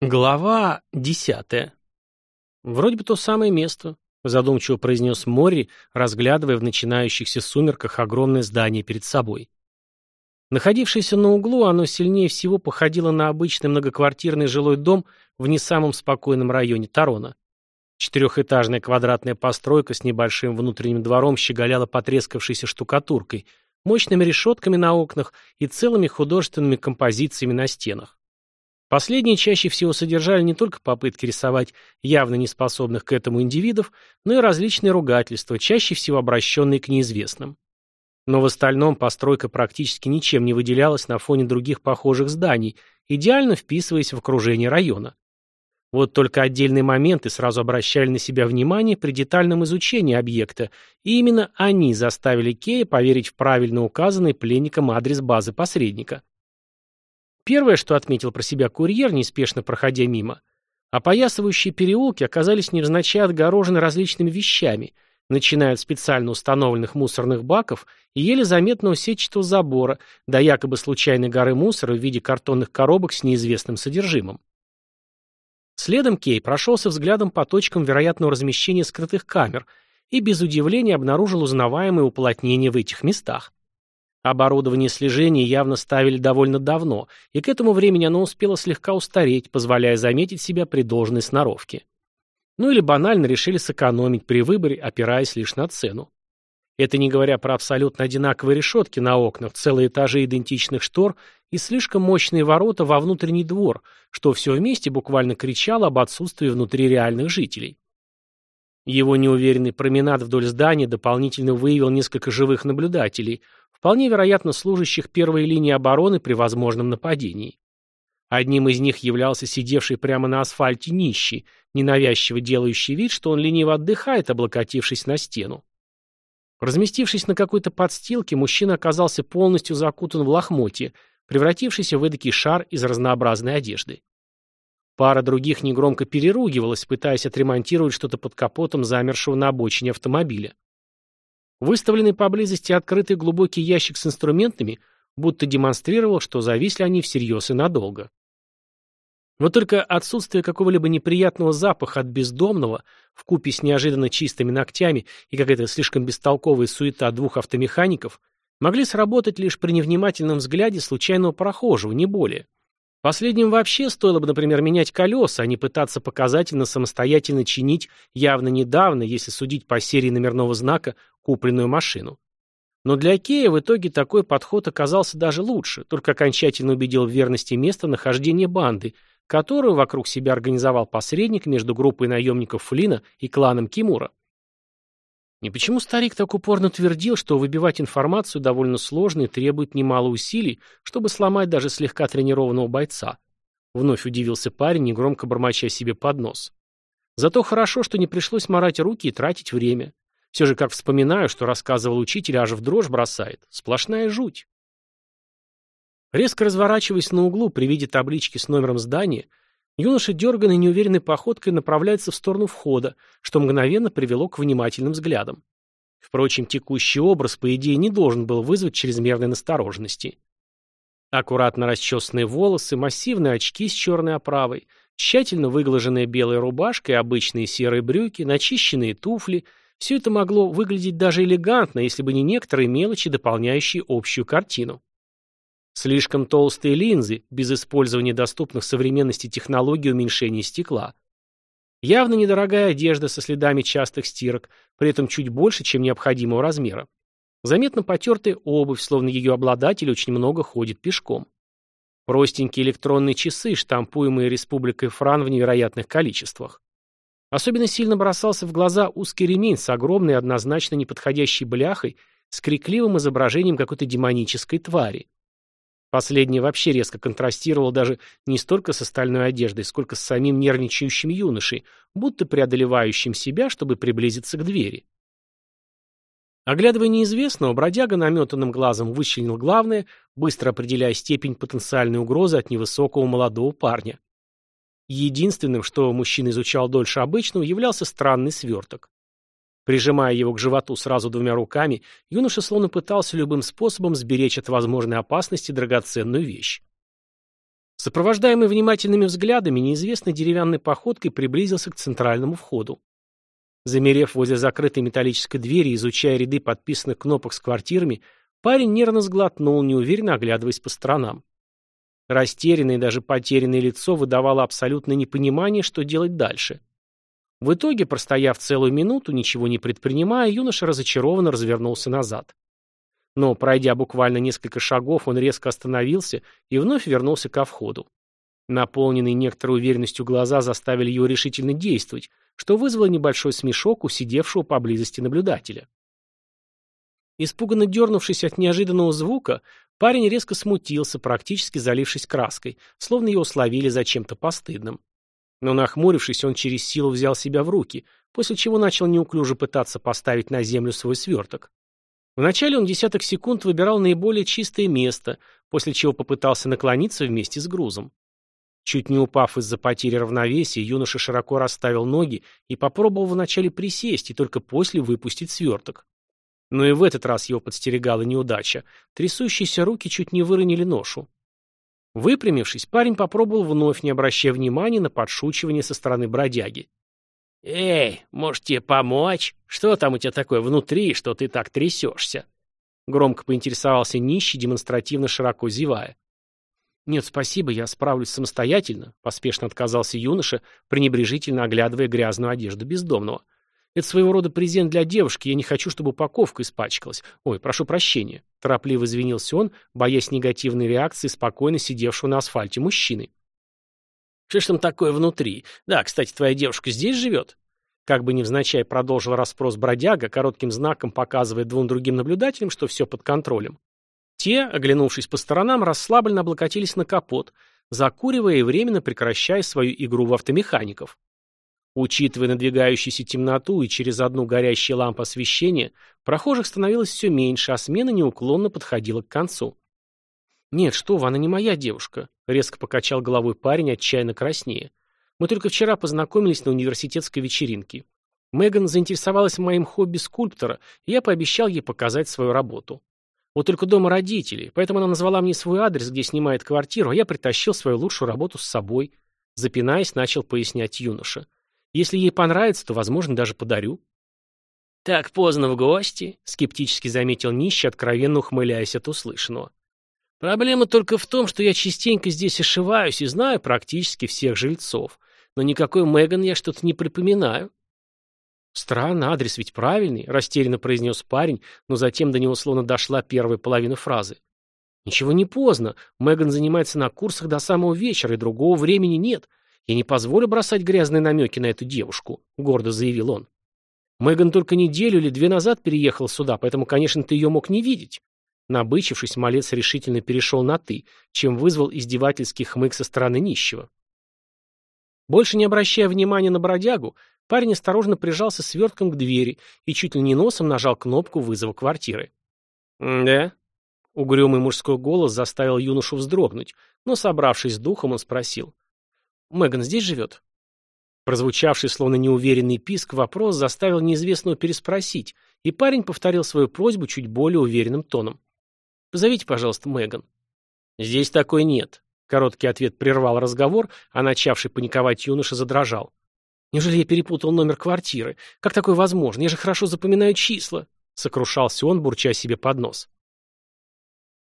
Глава десятая. «Вроде бы то самое место», — задумчиво произнес Мори, разглядывая в начинающихся сумерках огромное здание перед собой. Находившееся на углу, оно сильнее всего походило на обычный многоквартирный жилой дом в не самом спокойном районе Тарона. Четырехэтажная квадратная постройка с небольшим внутренним двором щеголяла потрескавшейся штукатуркой, мощными решетками на окнах и целыми художественными композициями на стенах. Последние чаще всего содержали не только попытки рисовать явно неспособных к этому индивидов, но и различные ругательства, чаще всего обращенные к неизвестным. Но в остальном постройка практически ничем не выделялась на фоне других похожих зданий, идеально вписываясь в окружение района. Вот только отдельные моменты сразу обращали на себя внимание при детальном изучении объекта, и именно они заставили Кея поверить в правильно указанный пленником адрес базы посредника. Первое, что отметил про себя курьер, неспешно проходя мимо, опоясывающие переулки оказались невзначай отгорожены различными вещами, начиная от специально установленных мусорных баков и еле заметного сетчатого забора до якобы случайной горы мусора в виде картонных коробок с неизвестным содержимым. Следом Кей прошелся взглядом по точкам вероятного размещения скрытых камер и без удивления обнаружил узнаваемые уплотнения в этих местах. Оборудование слежения явно ставили довольно давно, и к этому времени оно успело слегка устареть, позволяя заметить себя при должной сноровке. Ну или банально решили сэкономить при выборе, опираясь лишь на цену. Это не говоря про абсолютно одинаковые решетки на окнах, целые этажи идентичных штор и слишком мощные ворота во внутренний двор, что все вместе буквально кричало об отсутствии внутри реальных жителей. Его неуверенный променад вдоль здания дополнительно выявил несколько живых наблюдателей, вполне вероятно служащих первой линии обороны при возможном нападении. Одним из них являлся сидевший прямо на асфальте нищий, ненавязчиво делающий вид, что он лениво отдыхает, облокотившись на стену. Разместившись на какой-то подстилке, мужчина оказался полностью закутан в лохмотье, превратившийся в эдакий шар из разнообразной одежды. Пара других негромко переругивалась, пытаясь отремонтировать что-то под капотом замершего на обочине автомобиля. Выставленный поблизости открытый глубокий ящик с инструментами будто демонстрировал, что зависли они всерьез и надолго. Но только отсутствие какого-либо неприятного запаха от бездомного, вкупе с неожиданно чистыми ногтями и какая-то слишком бестолковая суета двух автомехаников, могли сработать лишь при невнимательном взгляде случайного прохожего, не более. Последним вообще стоило бы, например, менять колеса, а не пытаться показательно самостоятельно чинить явно недавно, если судить по серии номерного знака, купленную машину. Но для Кея в итоге такой подход оказался даже лучше, только окончательно убедил в верности места нахождения банды, которую вокруг себя организовал посредник между группой наемников Флина и кланом Кимура. И почему старик так упорно твердил, что выбивать информацию довольно сложно и требует немало усилий, чтобы сломать даже слегка тренированного бойца? Вновь удивился парень, негромко бормоча себе под нос. Зато хорошо, что не пришлось морать руки и тратить время. Все же, как вспоминаю, что рассказывал учитель, аж в дрожь бросает. Сплошная жуть. Резко разворачиваясь на углу при виде таблички с номером здания, юноша дерганной неуверенной походкой направляется в сторону входа, что мгновенно привело к внимательным взглядам. Впрочем, текущий образ, по идее, не должен был вызвать чрезмерной настороженности. Аккуратно расчесанные волосы, массивные очки с черной оправой, тщательно выглаженная белая рубашка и обычные серые брюки, начищенные туфли — все это могло выглядеть даже элегантно, если бы не некоторые мелочи, дополняющие общую картину. Слишком толстые линзы, без использования доступных современности технологий уменьшения стекла. Явно недорогая одежда со следами частых стирок, при этом чуть больше, чем необходимого размера. Заметно потертая обувь, словно ее обладатель очень много ходит пешком. Простенькие электронные часы, штампуемые Республикой Фран в невероятных количествах. Особенно сильно бросался в глаза узкий ремень с огромной однозначно неподходящей бляхой с крикливым изображением какой-то демонической твари. Последнее вообще резко контрастировало даже не столько с остальной одеждой, сколько с самим нервничающим юношей, будто преодолевающим себя, чтобы приблизиться к двери. Оглядывая неизвестного, бродяга наметанным глазом вычленил главное, быстро определяя степень потенциальной угрозы от невысокого молодого парня. Единственным, что мужчина изучал дольше обычного, являлся странный сверток. Прижимая его к животу сразу двумя руками, юноша словно пытался любым способом сберечь от возможной опасности драгоценную вещь. Сопровождаемый внимательными взглядами, неизвестной деревянной походкой приблизился к центральному входу. Замерев возле закрытой металлической двери, изучая ряды подписанных кнопок с квартирами, парень нервно сглотнул, неуверенно оглядываясь по сторонам. Растерянное и даже потерянное лицо выдавало абсолютное непонимание, что делать дальше. В итоге, простояв целую минуту, ничего не предпринимая, юноша разочарованно развернулся назад. Но, пройдя буквально несколько шагов, он резко остановился и вновь вернулся ко входу. Наполненные некоторой уверенностью глаза заставили его решительно действовать, что вызвало небольшой смешок у сидевшего поблизости наблюдателя. Испуганно дернувшись от неожиданного звука, парень резко смутился, практически залившись краской, словно его словили за чем-то постыдным. Но нахмурившись, он через силу взял себя в руки, после чего начал неуклюже пытаться поставить на землю свой сверток. Вначале он десяток секунд выбирал наиболее чистое место, после чего попытался наклониться вместе с грузом. Чуть не упав из-за потери равновесия, юноша широко расставил ноги и попробовал вначале присесть и только после выпустить сверток. Но и в этот раз его подстерегала неудача. Трясущиеся руки чуть не выронили ношу. Выпрямившись, парень попробовал вновь, не обращая внимания на подшучивание со стороны бродяги. «Эй, может тебе помочь? Что там у тебя такое внутри, что ты так трясешься?» Громко поинтересовался нищий, демонстративно широко зевая. «Нет, спасибо, я справлюсь самостоятельно», — поспешно отказался юноша, пренебрежительно оглядывая грязную одежду бездомного. Это своего рода презент для девушки, я не хочу, чтобы упаковка испачкалась. Ой, прошу прощения. Торопливо извинился он, боясь негативной реакции спокойно сидевшего на асфальте мужчины. Что ж там такое внутри? Да, кстати, твоя девушка здесь живет? Как бы невзначай продолжил расспрос бродяга, коротким знаком показывая двум другим наблюдателям, что все под контролем. Те, оглянувшись по сторонам, расслабленно облокотились на капот, закуривая и временно прекращая свою игру в автомехаников. Учитывая надвигающуюся темноту и через одну горящую лампу освещения, прохожих становилось все меньше, а смена неуклонно подходила к концу. «Нет, что вы, она не моя девушка», — резко покачал головой парень, отчаянно краснее. «Мы только вчера познакомились на университетской вечеринке. Меган заинтересовалась моим хобби скульптора, и я пообещал ей показать свою работу. Вот только дома родители, поэтому она назвала мне свой адрес, где снимает квартиру, а я притащил свою лучшую работу с собой». Запинаясь, начал пояснять юноша. Если ей понравится, то, возможно, даже подарю. «Так поздно в гости», — скептически заметил нищий, откровенно ухмыляясь от услышанного. «Проблема только в том, что я частенько здесь ошиваюсь и знаю практически всех жильцов, но никакой Меган я что-то не припоминаю». «Странно, адрес ведь правильный», — растерянно произнес парень, но затем до него словно дошла первая половина фразы. «Ничего не поздно. Меган занимается на курсах до самого вечера, и другого времени нет. «Я не позволю бросать грязные намеки на эту девушку», — гордо заявил он. «Меган только неделю или две назад переехала сюда, поэтому, конечно, ты ее мог не видеть». Набычившись, малец решительно перешел на «ты», чем вызвал издевательский хмык со стороны нищего. Больше не обращая внимания на бродягу, парень осторожно прижался свертком к двери и чуть ли не носом нажал кнопку вызова квартиры. «Да?» Угрюмый мужской голос заставил юношу вздрогнуть, но, собравшись с духом, он спросил. Меган здесь живет?» Прозвучавший словно неуверенный писк вопрос заставил неизвестного переспросить, и парень повторил свою просьбу чуть более уверенным тоном. «Позовите, пожалуйста, Меган». «Здесь такой нет». Короткий ответ прервал разговор, а начавший паниковать юноша задрожал. «Неужели я перепутал номер квартиры? Как такое возможно? Я же хорошо запоминаю числа!» Сокрушался он, бурча себе под нос.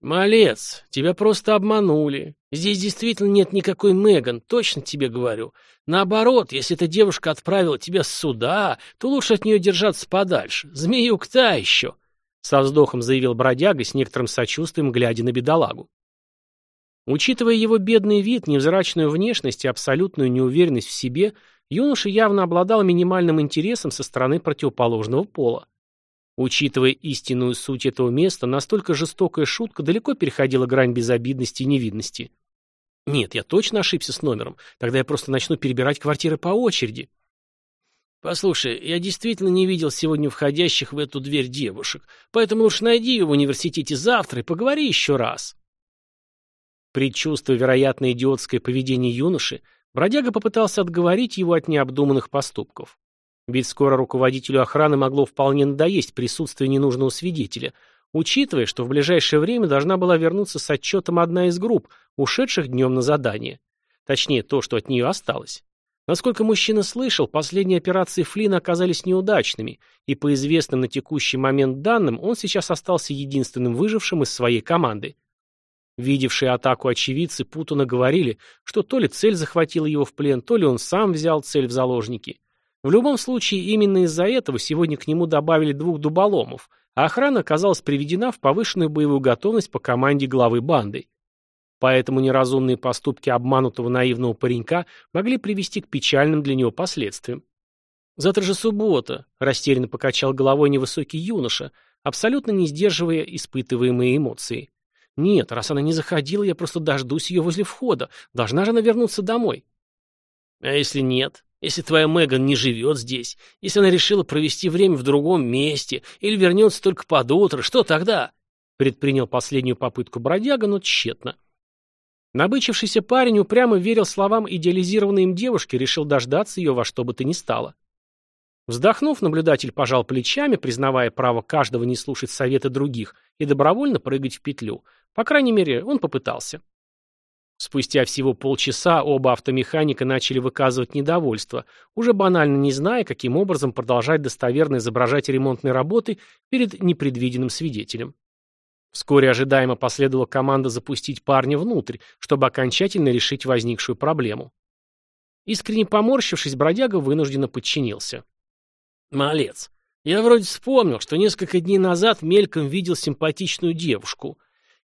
«Малец, тебя просто обманули. Здесь действительно нет никакой Меган, точно тебе говорю. Наоборот, если эта девушка отправила тебя сюда, то лучше от нее держаться подальше. Змеюк та еще!» Со вздохом заявил бродяга с некоторым сочувствием, глядя на бедолагу. Учитывая его бедный вид, невзрачную внешность и абсолютную неуверенность в себе, юноша явно обладал минимальным интересом со стороны противоположного пола. Учитывая истинную суть этого места, настолько жестокая шутка далеко переходила грань безобидности и невидности. Нет, я точно ошибся с номером. Тогда я просто начну перебирать квартиры по очереди. Послушай, я действительно не видел сегодня входящих в эту дверь девушек, поэтому лучше найди ее в университете завтра и поговори еще раз. Предчувствуя вероятно идиотское поведение юноши, бродяга попытался отговорить его от необдуманных поступков. Ведь скоро руководителю охраны могло вполне надоесть присутствие ненужного свидетеля. учитывая, что в ближайшее время должна была вернуться с отчетом одна из групп, ушедших днем на задание. Точнее, то, что от нее осталось. Насколько мужчина слышал, последние операции Флина оказались неудачными, и по известным на текущий момент данным, он сейчас остался единственным выжившим из своей команды. Видевшие атаку очевидцы путано говорили, что то ли цель захватила его в плен, то ли он сам взял цель в заложники. В любом случае, именно из-за этого сегодня к нему добавили двух дуболомов, а охрана оказалась приведена в повышенную боевую готовность по команде главы банды. Поэтому неразумные поступки обманутого наивного паренька могли привести к печальным для него последствиям. «Завтра же суббота», — растерянно покачал головой невысокий юноша, абсолютно не сдерживая испытываемые эмоции. «Нет, раз она не заходила, я просто дождусь ее возле входа. Должна же она вернуться домой». «А если нет? Если твоя Меган не живет здесь? Если она решила провести время в другом месте? Или вернется только под утро? Что тогда?» Предпринял последнюю попытку бродяга, но тщетно. Набычившийся парень упрямо верил словам идеализированной им девушки, решил дождаться ее во что бы то ни стало. Вздохнув, наблюдатель пожал плечами, признавая право каждого не слушать советы других и добровольно прыгать в петлю. По крайней мере, он попытался. Спустя всего полчаса оба автомеханика начали выказывать недовольство, уже банально не зная, каким образом продолжать достоверно изображать ремонтные работы перед непредвиденным свидетелем. Вскоре ожидаемо последовала команда запустить парня внутрь, чтобы окончательно решить возникшую проблему. Искренне поморщившись, бродяга вынужденно подчинился. «Малец, я вроде вспомнил, что несколько дней назад мельком видел симпатичную девушку.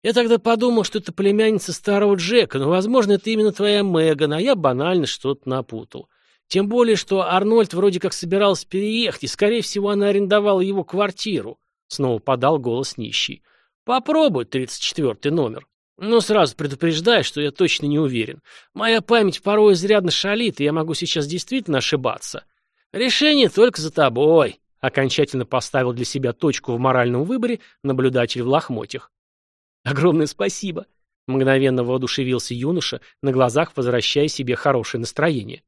Я тогда подумал, что это племянница старого Джека, но, возможно, это именно твоя Меган, а я банально что-то напутал. Тем более, что Арнольд вроде как собирался переехать, и, скорее всего, она арендовала его квартиру», — снова подал голос нищий. Попробуй тридцать четвертый номер. Но сразу предупреждаю, что я точно не уверен. Моя память порой изрядно шалит, и я могу сейчас действительно ошибаться. Решение только за тобой. Окончательно поставил для себя точку в моральном выборе наблюдатель в лохмотьях. Огромное спасибо. Мгновенно воодушевился юноша, на глазах возвращая себе хорошее настроение.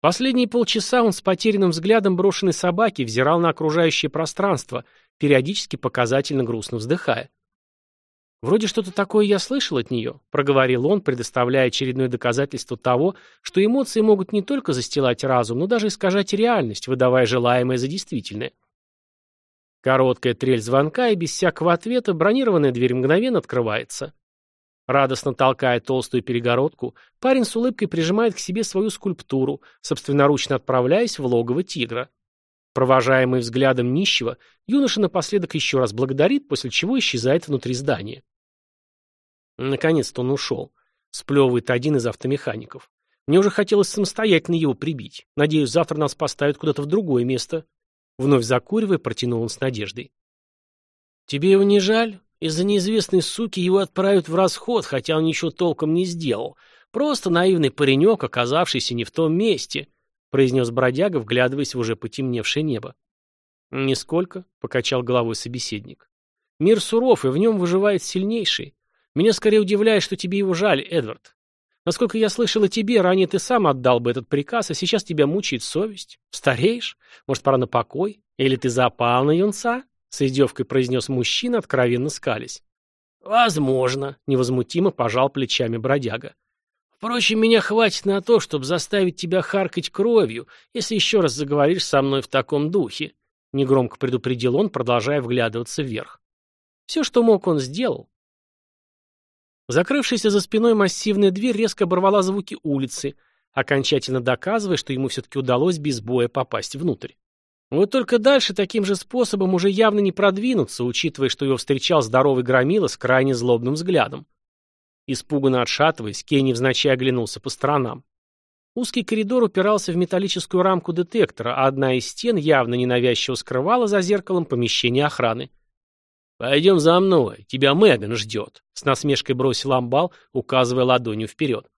Последние полчаса он с потерянным взглядом брошенной собаки взирал на окружающее пространство, периодически показательно грустно вздыхая. «Вроде что-то такое я слышал от нее», — проговорил он, предоставляя очередное доказательство того, что эмоции могут не только застилать разум, но даже искажать реальность, выдавая желаемое за действительное. Короткая трель звонка, и без всякого ответа бронированная дверь мгновенно открывается. Радостно толкая толстую перегородку, парень с улыбкой прижимает к себе свою скульптуру, собственноручно отправляясь в логово тигра. Провожаемый взглядом нищего, юноша напоследок еще раз благодарит, после чего исчезает внутри здания. Наконец-то он ушел. Сплевывает один из автомехаников. Мне уже хотелось самостоятельно его прибить. Надеюсь, завтра нас поставят куда-то в другое место. Вновь закуривая, протянул он с надеждой. «Тебе его не жаль?» Из-за неизвестной суки его отправят в расход, хотя он ничего толком не сделал. Просто наивный паренек, оказавшийся не в том месте, произнес бродяга, вглядываясь в уже потемневшее небо. «Нисколько», — покачал головой собеседник. «Мир суров, и в нем выживает сильнейший. Меня скорее удивляет, что тебе его жаль, Эдвард. Насколько я слышал о тебе, ранее ты сам отдал бы этот приказ, а сейчас тебя мучает совесть. Стареешь? Может, пора на покой? Или ты запал на юнца?» С издевкой произнес мужчина, откровенно скались. «Возможно», — невозмутимо пожал плечами бродяга. «Впрочем, меня хватит на то, чтобы заставить тебя харкать кровью, если еще раз заговоришь со мной в таком духе», — негромко предупредил он, продолжая вглядываться вверх. Все, что мог, он сделал. Закрывшаяся за спиной массивная дверь резко оборвала звуки улицы, окончательно доказывая, что ему все-таки удалось без боя попасть внутрь. Вот только дальше таким же способом уже явно не продвинуться, учитывая, что его встречал здоровый громила с крайне злобным взглядом. Испуганно отшатываясь, Кей невзначай оглянулся по сторонам. Узкий коридор упирался в металлическую рамку детектора, а одна из стен явно ненавязчиво скрывала за зеркалом помещение охраны. «Пойдем за мной, тебя Меган ждет», — с насмешкой бросил амбал, указывая ладонью вперед.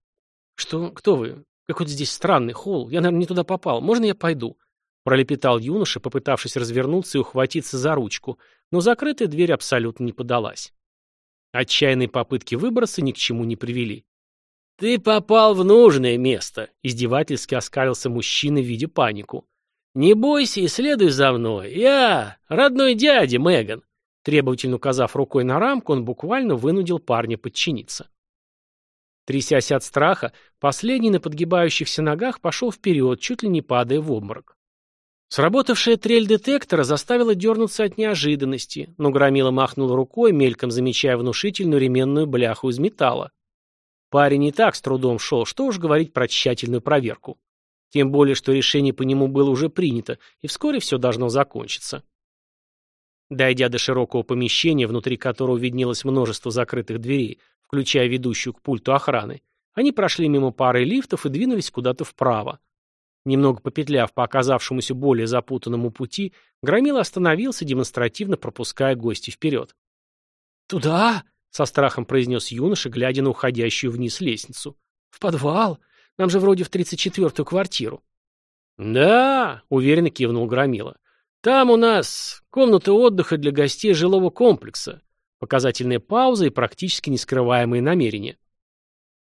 «Что? Кто вы? Какой-то здесь странный холл. Я, наверное, не туда попал. Можно я пойду?» Пролепетал юноша, попытавшись развернуться и ухватиться за ручку, но закрытая дверь абсолютно не подалась. Отчаянные попытки выбраться ни к чему не привели. «Ты попал в нужное место», — издевательски оскалился мужчина, видя панику. «Не бойся и следуй за мной. Я родной дядя Меган. Требовательно указав рукой на рамку, он буквально вынудил парня подчиниться. Трясясь от страха, последний на подгибающихся ногах пошел вперед, чуть ли не падая в обморок. Сработавшая трель детектора заставила дернуться от неожиданности, но Громила махнул рукой, мельком замечая внушительную ременную бляху из металла. Парень не так с трудом шел, что уж говорить про тщательную проверку. Тем более, что решение по нему было уже принято, и вскоре все должно закончиться. Дойдя до широкого помещения, внутри которого виднелось множество закрытых дверей, включая ведущую к пульту охраны, они прошли мимо пары лифтов и двинулись куда-то вправо. Немного попетляв по оказавшемуся более запутанному пути, Громила остановился, демонстративно пропуская гостей вперед. «Туда?» — со страхом произнес юноша, глядя на уходящую вниз лестницу. «В подвал? Нам же вроде в тридцать четвертую квартиру». «Да», — уверенно кивнул Громила. «Там у нас комната отдыха для гостей жилого комплекса. Показательная пауза и практически нескрываемые намерения».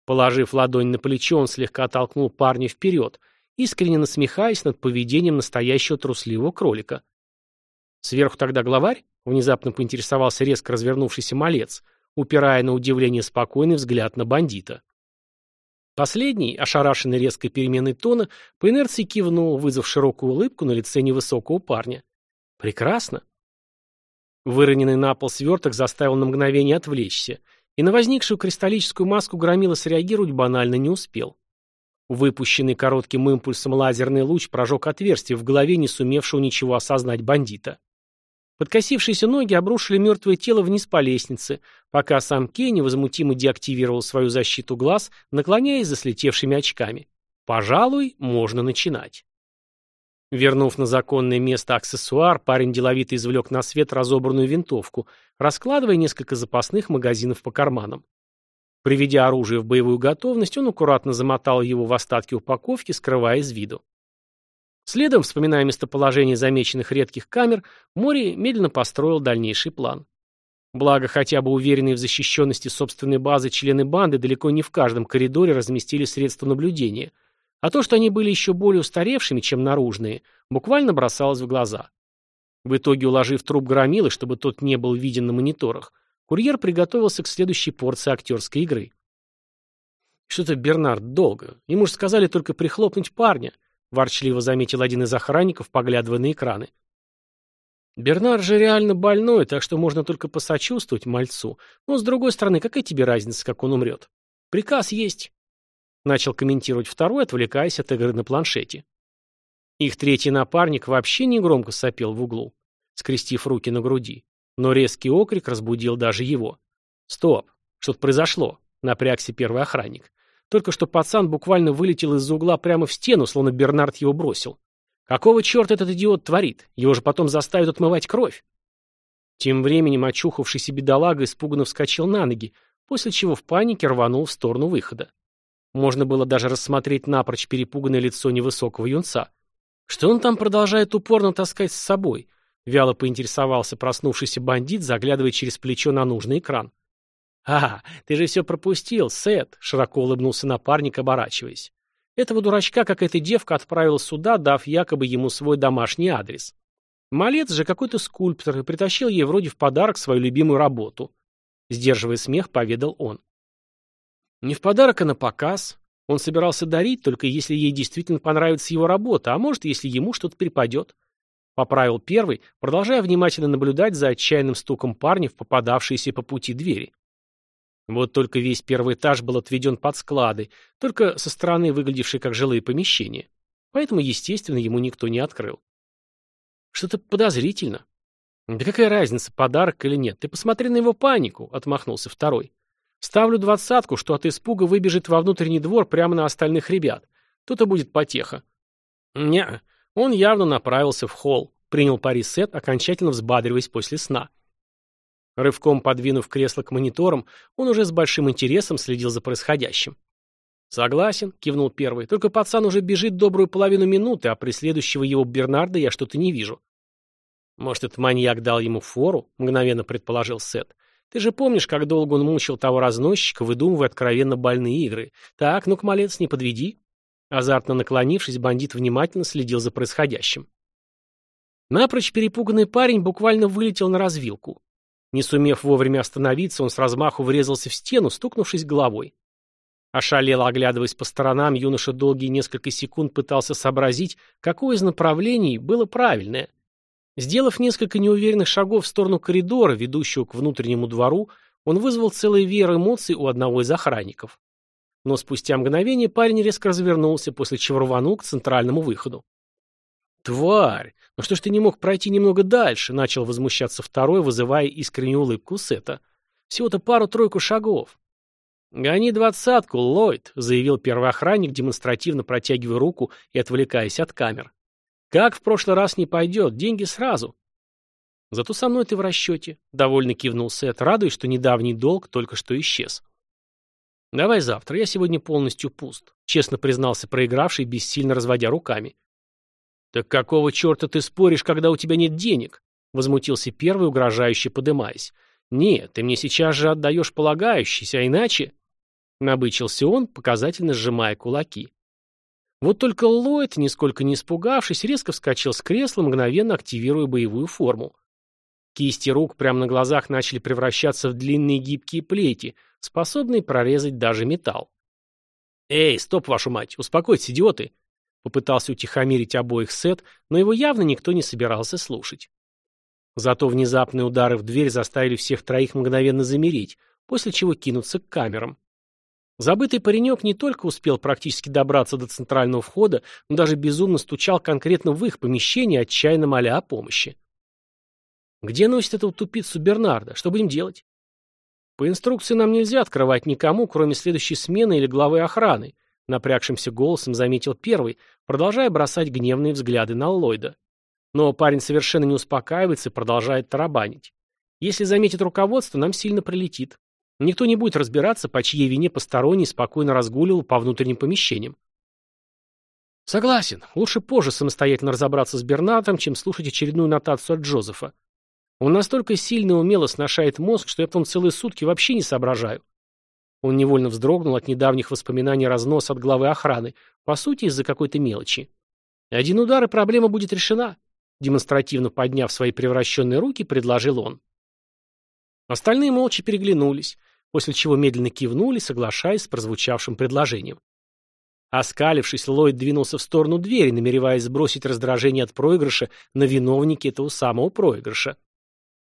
Положив ладонь на плечо, он слегка оттолкнул парня вперед, искренне насмехаясь над поведением настоящего трусливого кролика. Сверху тогда главарь внезапно поинтересовался резко развернувшийся малец, упирая на удивление спокойный взгляд на бандита. Последний, ошарашенный резкой переменой тона, по инерции кивнул, вызвав широкую улыбку на лице невысокого парня. «Прекрасно!» Выроненный на пол сверток заставил на мгновение отвлечься, и на возникшую кристаллическую маску громила среагировать банально не успел. Выпущенный коротким импульсом лазерный луч прожег отверстие в голове не сумевшего ничего осознать бандита. Подкосившиеся ноги обрушили мертвое тело вниз по лестнице, пока сам Кей невозмутимо деактивировал свою защиту глаз, наклоняясь за слетевшими очками. Пожалуй, можно начинать. Вернув на законное место аксессуар, парень деловито извлек на свет разобранную винтовку, раскладывая несколько запасных магазинов по карманам. Приведя оружие в боевую готовность, он аккуратно замотал его в остатки упаковки, скрывая из виду. Следом, вспоминая местоположение замеченных редких камер, Мори медленно построил дальнейший план. Благо, хотя бы уверенные в защищенности собственной базы члены банды далеко не в каждом коридоре разместили средства наблюдения, а то, что они были еще более устаревшими, чем наружные, буквально бросалось в глаза. В итоге, уложив труп громилы, чтобы тот не был виден на мониторах, Курьер приготовился к следующей порции актерской игры. «Что-то Бернард долго. Ему же сказали только прихлопнуть парня», – ворчливо заметил один из охранников, поглядывая на экраны. «Бернард же реально больной, так что можно только посочувствовать мальцу. Но, с другой стороны, какая тебе разница, как он умрет? Приказ есть», – начал комментировать второй, отвлекаясь от игры на планшете. Их третий напарник вообще негромко сопел в углу, скрестив руки на груди. Но резкий окрик разбудил даже его. «Стоп! Что-то произошло!» — напрягся первый охранник. Только что пацан буквально вылетел из-за угла прямо в стену, словно Бернард его бросил. Какого черта этот идиот творит? Его же потом заставят отмывать кровь. Тем временем очухавшийся бедолага испуганно вскочил на ноги, после чего в панике рванул в сторону выхода. Можно было даже рассмотреть напрочь перепуганное лицо невысокого юнца. Что он там продолжает упорно таскать с собой? Вяло поинтересовался проснувшийся бандит, заглядывая через плечо на нужный экран. «А, ты же все пропустил, Сет!» — широко улыбнулся напарник, оборачиваясь. Этого дурачка какая-то девка отправила сюда, дав якобы ему свой домашний адрес. Малец же какой-то скульптор и притащил ей вроде в подарок свою любимую работу. Сдерживая смех, поведал он. Не в подарок, а на показ. Он собирался дарить, только если ей действительно понравится его работа, а может, если ему что-то перепадет. Поправил первый, продолжая внимательно наблюдать за отчаянным стуком парня в попадавшиеся по пути двери. Вот только весь первый этаж был отведен под склады, только со стороны выглядевшие как жилые помещения. Поэтому, естественно, ему никто не открыл. Что-то подозрительно. Да какая разница, подарок или нет? Ты посмотри на его панику, отмахнулся второй. Ставлю двадцатку, что от испуга выбежит во внутренний двор прямо на остальных ребят. То-то будет потеха. Не, он явно направился в холл, принял пари Сет, окончательно взбадриваясь после сна. Рывком подвинув кресло к мониторам, он уже с большим интересом следил за происходящим. «Согласен», — кивнул первый, — «только пацан уже бежит добрую половину минуты, а преследующего его Бернарда я что-то не вижу». «Может, этот маньяк дал ему фору?» — мгновенно предположил Сет. «Ты же помнишь, как долго он мучил того разносчика, выдумывая откровенно больные игры? Так, ну-ка, малец, не подведи». Азартно наклонившись, бандит внимательно следил за происходящим. Напрочь перепуганный парень буквально вылетел на развилку. Не сумев вовремя остановиться, он с размаху врезался в стену, стукнувшись головой. Ошалело оглядываясь по сторонам, юноша долгие несколько секунд пытался сообразить, какое из направлений было правильное. Сделав несколько неуверенных шагов в сторону коридора, ведущего к внутреннему двору, он вызвал целый веер эмоций у одного из охранников. Но спустя мгновение парень резко развернулся, после чего рванул к центральному выходу. «Тварь! Ну что ж ты не мог пройти немного дальше?» — начал возмущаться второй, вызывая искреннюю улыбку Сета. «Всего-то пару-тройку шагов. «Гони двадцатку, Ллойд», — заявил первый охранник, демонстративно протягивая руку и отвлекаясь от камер. «Как в прошлый раз не пойдет, деньги сразу». «Зато со мной ты в расчете», — довольно кивнул Сет, радуясь, что недавний долг только что исчез. «Давай завтра, я сегодня полностью пуст», — честно признался проигравший, бессильно разводя руками. «Так какого черта ты споришь, когда у тебя нет денег?» — возмутился первый, угрожающе подымаясь. «Нет, ты мне сейчас же отдаешь полагающийся, а иначе...» Набычился он, показательно сжимая кулаки. Вот только Ллойд, нисколько не испугавшись, резко вскочил с кресла, мгновенно активируя боевую форму. Кисти рук прямо на глазах начали превращаться в длинные гибкие плети, способные прорезать даже металл. «Эй, стоп, вашу мать! Успокойтесь, идиоты!» Попытался утихомирить обоих Сет, но его явно никто не собирался слушать. Зато внезапные удары в дверь заставили всех троих мгновенно замереть, после чего кинуться к камерам. Забытый паренек не только успел практически добраться до центрального входа, но даже безумно стучал конкретно в их помещение, отчаянно моля о помощи. «Где носит этого тупицу Бернарда? Что будем делать?» «По инструкции нам нельзя открывать никому, кроме следующей смены или главы охраны», напрягшимся голосом заметил первый, продолжая бросать гневные взгляды на Ллойда. Но парень совершенно не успокаивается и продолжает тарабанить. Если заметит руководство, нам сильно прилетит. Никто не будет разбираться, по чьей вине посторонний спокойно разгуливал по внутренним помещениям. Согласен, лучше позже самостоятельно разобраться с Бернатом, чем слушать очередную нотацию от Джозефа. Он настолько сильно и умело сношает мозг, что я потом целые сутки вообще не соображаю. Он невольно вздрогнул от недавних воспоминаний разноса от главы охраны, по сути, из-за какой-то мелочи. Один удар, и проблема будет решена. Демонстративно подняв свои превращенные руки, предложил он. Остальные молча переглянулись после чего медленно кивнули, соглашаясь с прозвучавшим предложением. Оскалившись, Ллойд двинулся в сторону двери, намереваясь сбросить раздражение от проигрыша на виновники этого самого проигрыша.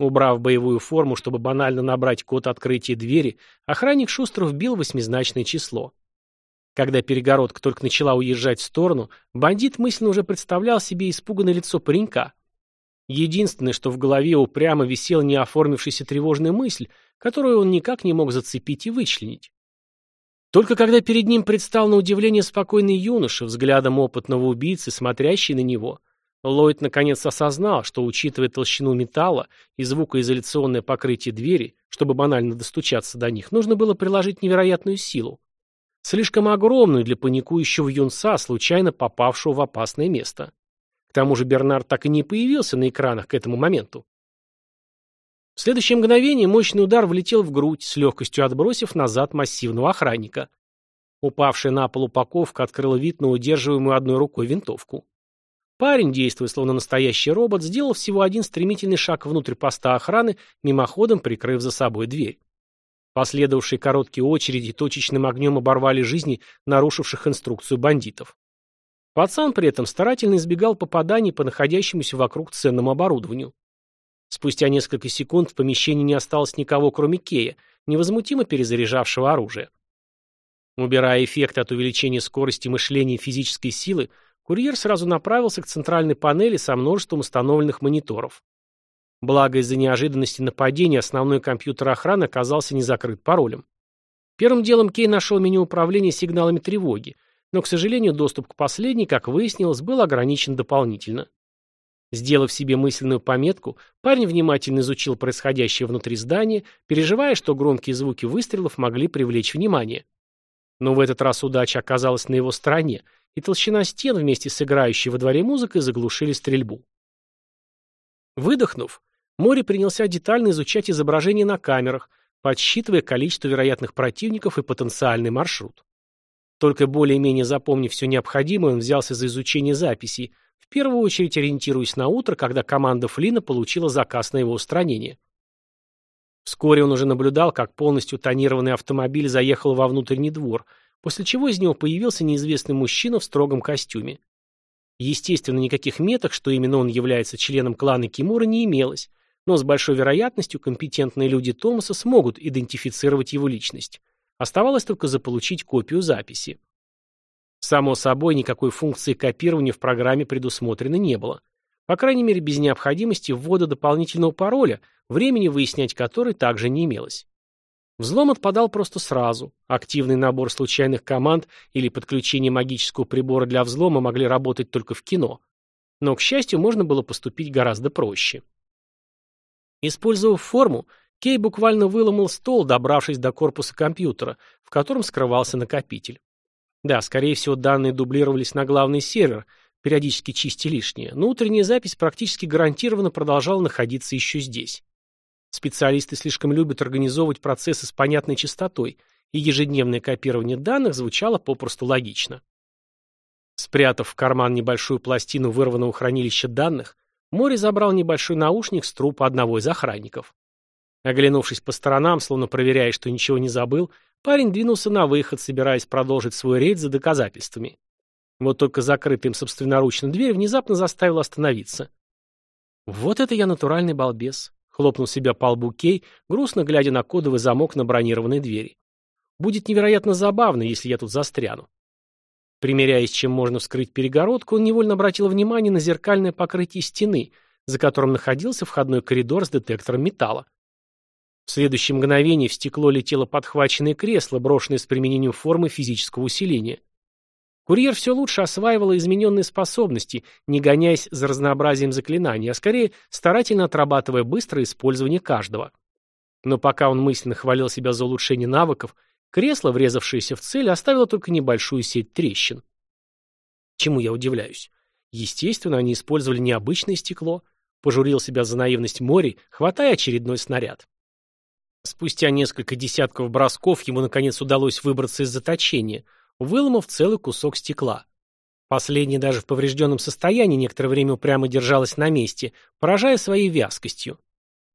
Убрав боевую форму, чтобы банально набрать код открытия двери, охранник шустро вбил восьмизначное число. Когда перегородка только начала уезжать в сторону, бандит мысленно уже представлял себе испуганное лицо паренька. Единственное, что в голове упрямо висела неоформившаяся тревожная мысль, которую он никак не мог зацепить и вычленить. Только когда перед ним предстал на удивление спокойный юноша, взглядом опытного убийцы, смотрящий на него, Ллойд наконец осознал, что, учитывая толщину металла и звукоизоляционное покрытие двери, чтобы банально достучаться до них, нужно было приложить невероятную силу. Слишком огромную для паникующего юнца, случайно попавшего в опасное место. К тому же Бернард так и не появился на экранах к этому моменту. В следующее мгновение мощный удар влетел в грудь, с легкостью отбросив назад массивного охранника. Упавшая на пол упаковка открыла вид на удерживаемую одной рукой винтовку. Парень, действуя словно настоящий робот, сделал всего один стремительный шаг внутрь поста охраны, мимоходом прикрыв за собой дверь. Последовавшие короткие очереди точечным огнем оборвали жизни нарушивших инструкцию бандитов. Пацан при этом старательно избегал попаданий по находящемуся вокруг ценному оборудованию. Спустя несколько секунд в помещении не осталось никого, кроме Кея, невозмутимо перезаряжавшего оружие. Убирая эффекты от увеличения скорости мышления и физической силы, курьер сразу направился к центральной панели со множеством установленных мониторов. Благо из-за неожиданности нападения основной компьютер охраны оказался не закрыт паролем. Первым делом Кей нашел меню управления сигналами тревоги, но, к сожалению, доступ к последней, как выяснилось, был ограничен дополнительно. Сделав себе мысленную пометку, парень внимательно изучил происходящее внутри здания, переживая, что громкие звуки выстрелов могли привлечь внимание. Но в этот раз удача оказалась на его стороне, и толщина стен вместе с играющей во дворе музыкой заглушили стрельбу. Выдохнув, Мори принялся детально изучать изображения на камерах, подсчитывая количество вероятных противников и потенциальный маршрут. Только более-менее запомнив все необходимое, он взялся за изучение записей, в первую очередь ориентируясь на утро, когда команда Флина получила заказ на его устранение. Вскоре он уже наблюдал, как полностью тонированный автомобиль заехал во внутренний двор, после чего из него появился неизвестный мужчина в строгом костюме. Естественно, никаких меток, что именно он является членом клана Кимура, не имелось, но с большой вероятностью компетентные люди Томаса смогут идентифицировать его личность. Оставалось только заполучить копию записи. Само собой, никакой функции копирования в программе предусмотрено не было. По крайней мере, без необходимости ввода дополнительного пароля, времени выяснять который также не имелось. Взлом отпадал просто сразу. Активный набор случайных команд или подключение магического прибора для взлома могли работать только в кино. Но, к счастью, можно было поступить гораздо проще. Использовав форму, Кей буквально выломал стол, добравшись до корпуса компьютера, в котором скрывался накопитель. Да, скорее всего, данные дублировались на главный сервер, периодически чисти лишнее, но утренняя запись практически гарантированно продолжала находиться еще здесь. Специалисты слишком любят организовывать процессы с понятной частотой, и ежедневное копирование данных звучало попросту логично. Спрятав в карман небольшую пластину вырванного хранилища данных, Мори забрал небольшой наушник с трупа одного из охранников. Оглянувшись по сторонам, словно проверяя, что ничего не забыл, парень двинулся на выход, собираясь продолжить свой рейд за доказательствами. Вот только закрытая им собственноручно дверь внезапно заставила остановиться. Вот это я натуральный балбес. Хлопнул себя по лбу Кей, грустно глядя на кодовый замок на бронированной двери. Будет невероятно забавно, если я тут застряну. Примеряясь, чем можно вскрыть перегородку, он невольно обратил внимание на зеркальное покрытие стены, за которым находился входной коридор с детектором металла. В следующее мгновение в стекло летело подхваченное кресло, брошенное с применением формы физического усиления. Курьер все лучше осваивал измененные способности, не гоняясь за разнообразием заклинаний, а скорее старательно отрабатывая быстрое использование каждого. Но пока он мысленно хвалил себя за улучшение навыков, кресло, врезавшееся в цель, оставило только небольшую сеть трещин. Чему я удивляюсь? Естественно, они использовали необычное стекло. Пожурил себя за наивность Мори, хватая очередной снаряд. Спустя несколько десятков бросков ему наконец удалось выбраться из заточения – выломав целый кусок стекла. Последний даже в поврежденном состоянии некоторое время упрямо держалось на месте, поражая своей вязкостью.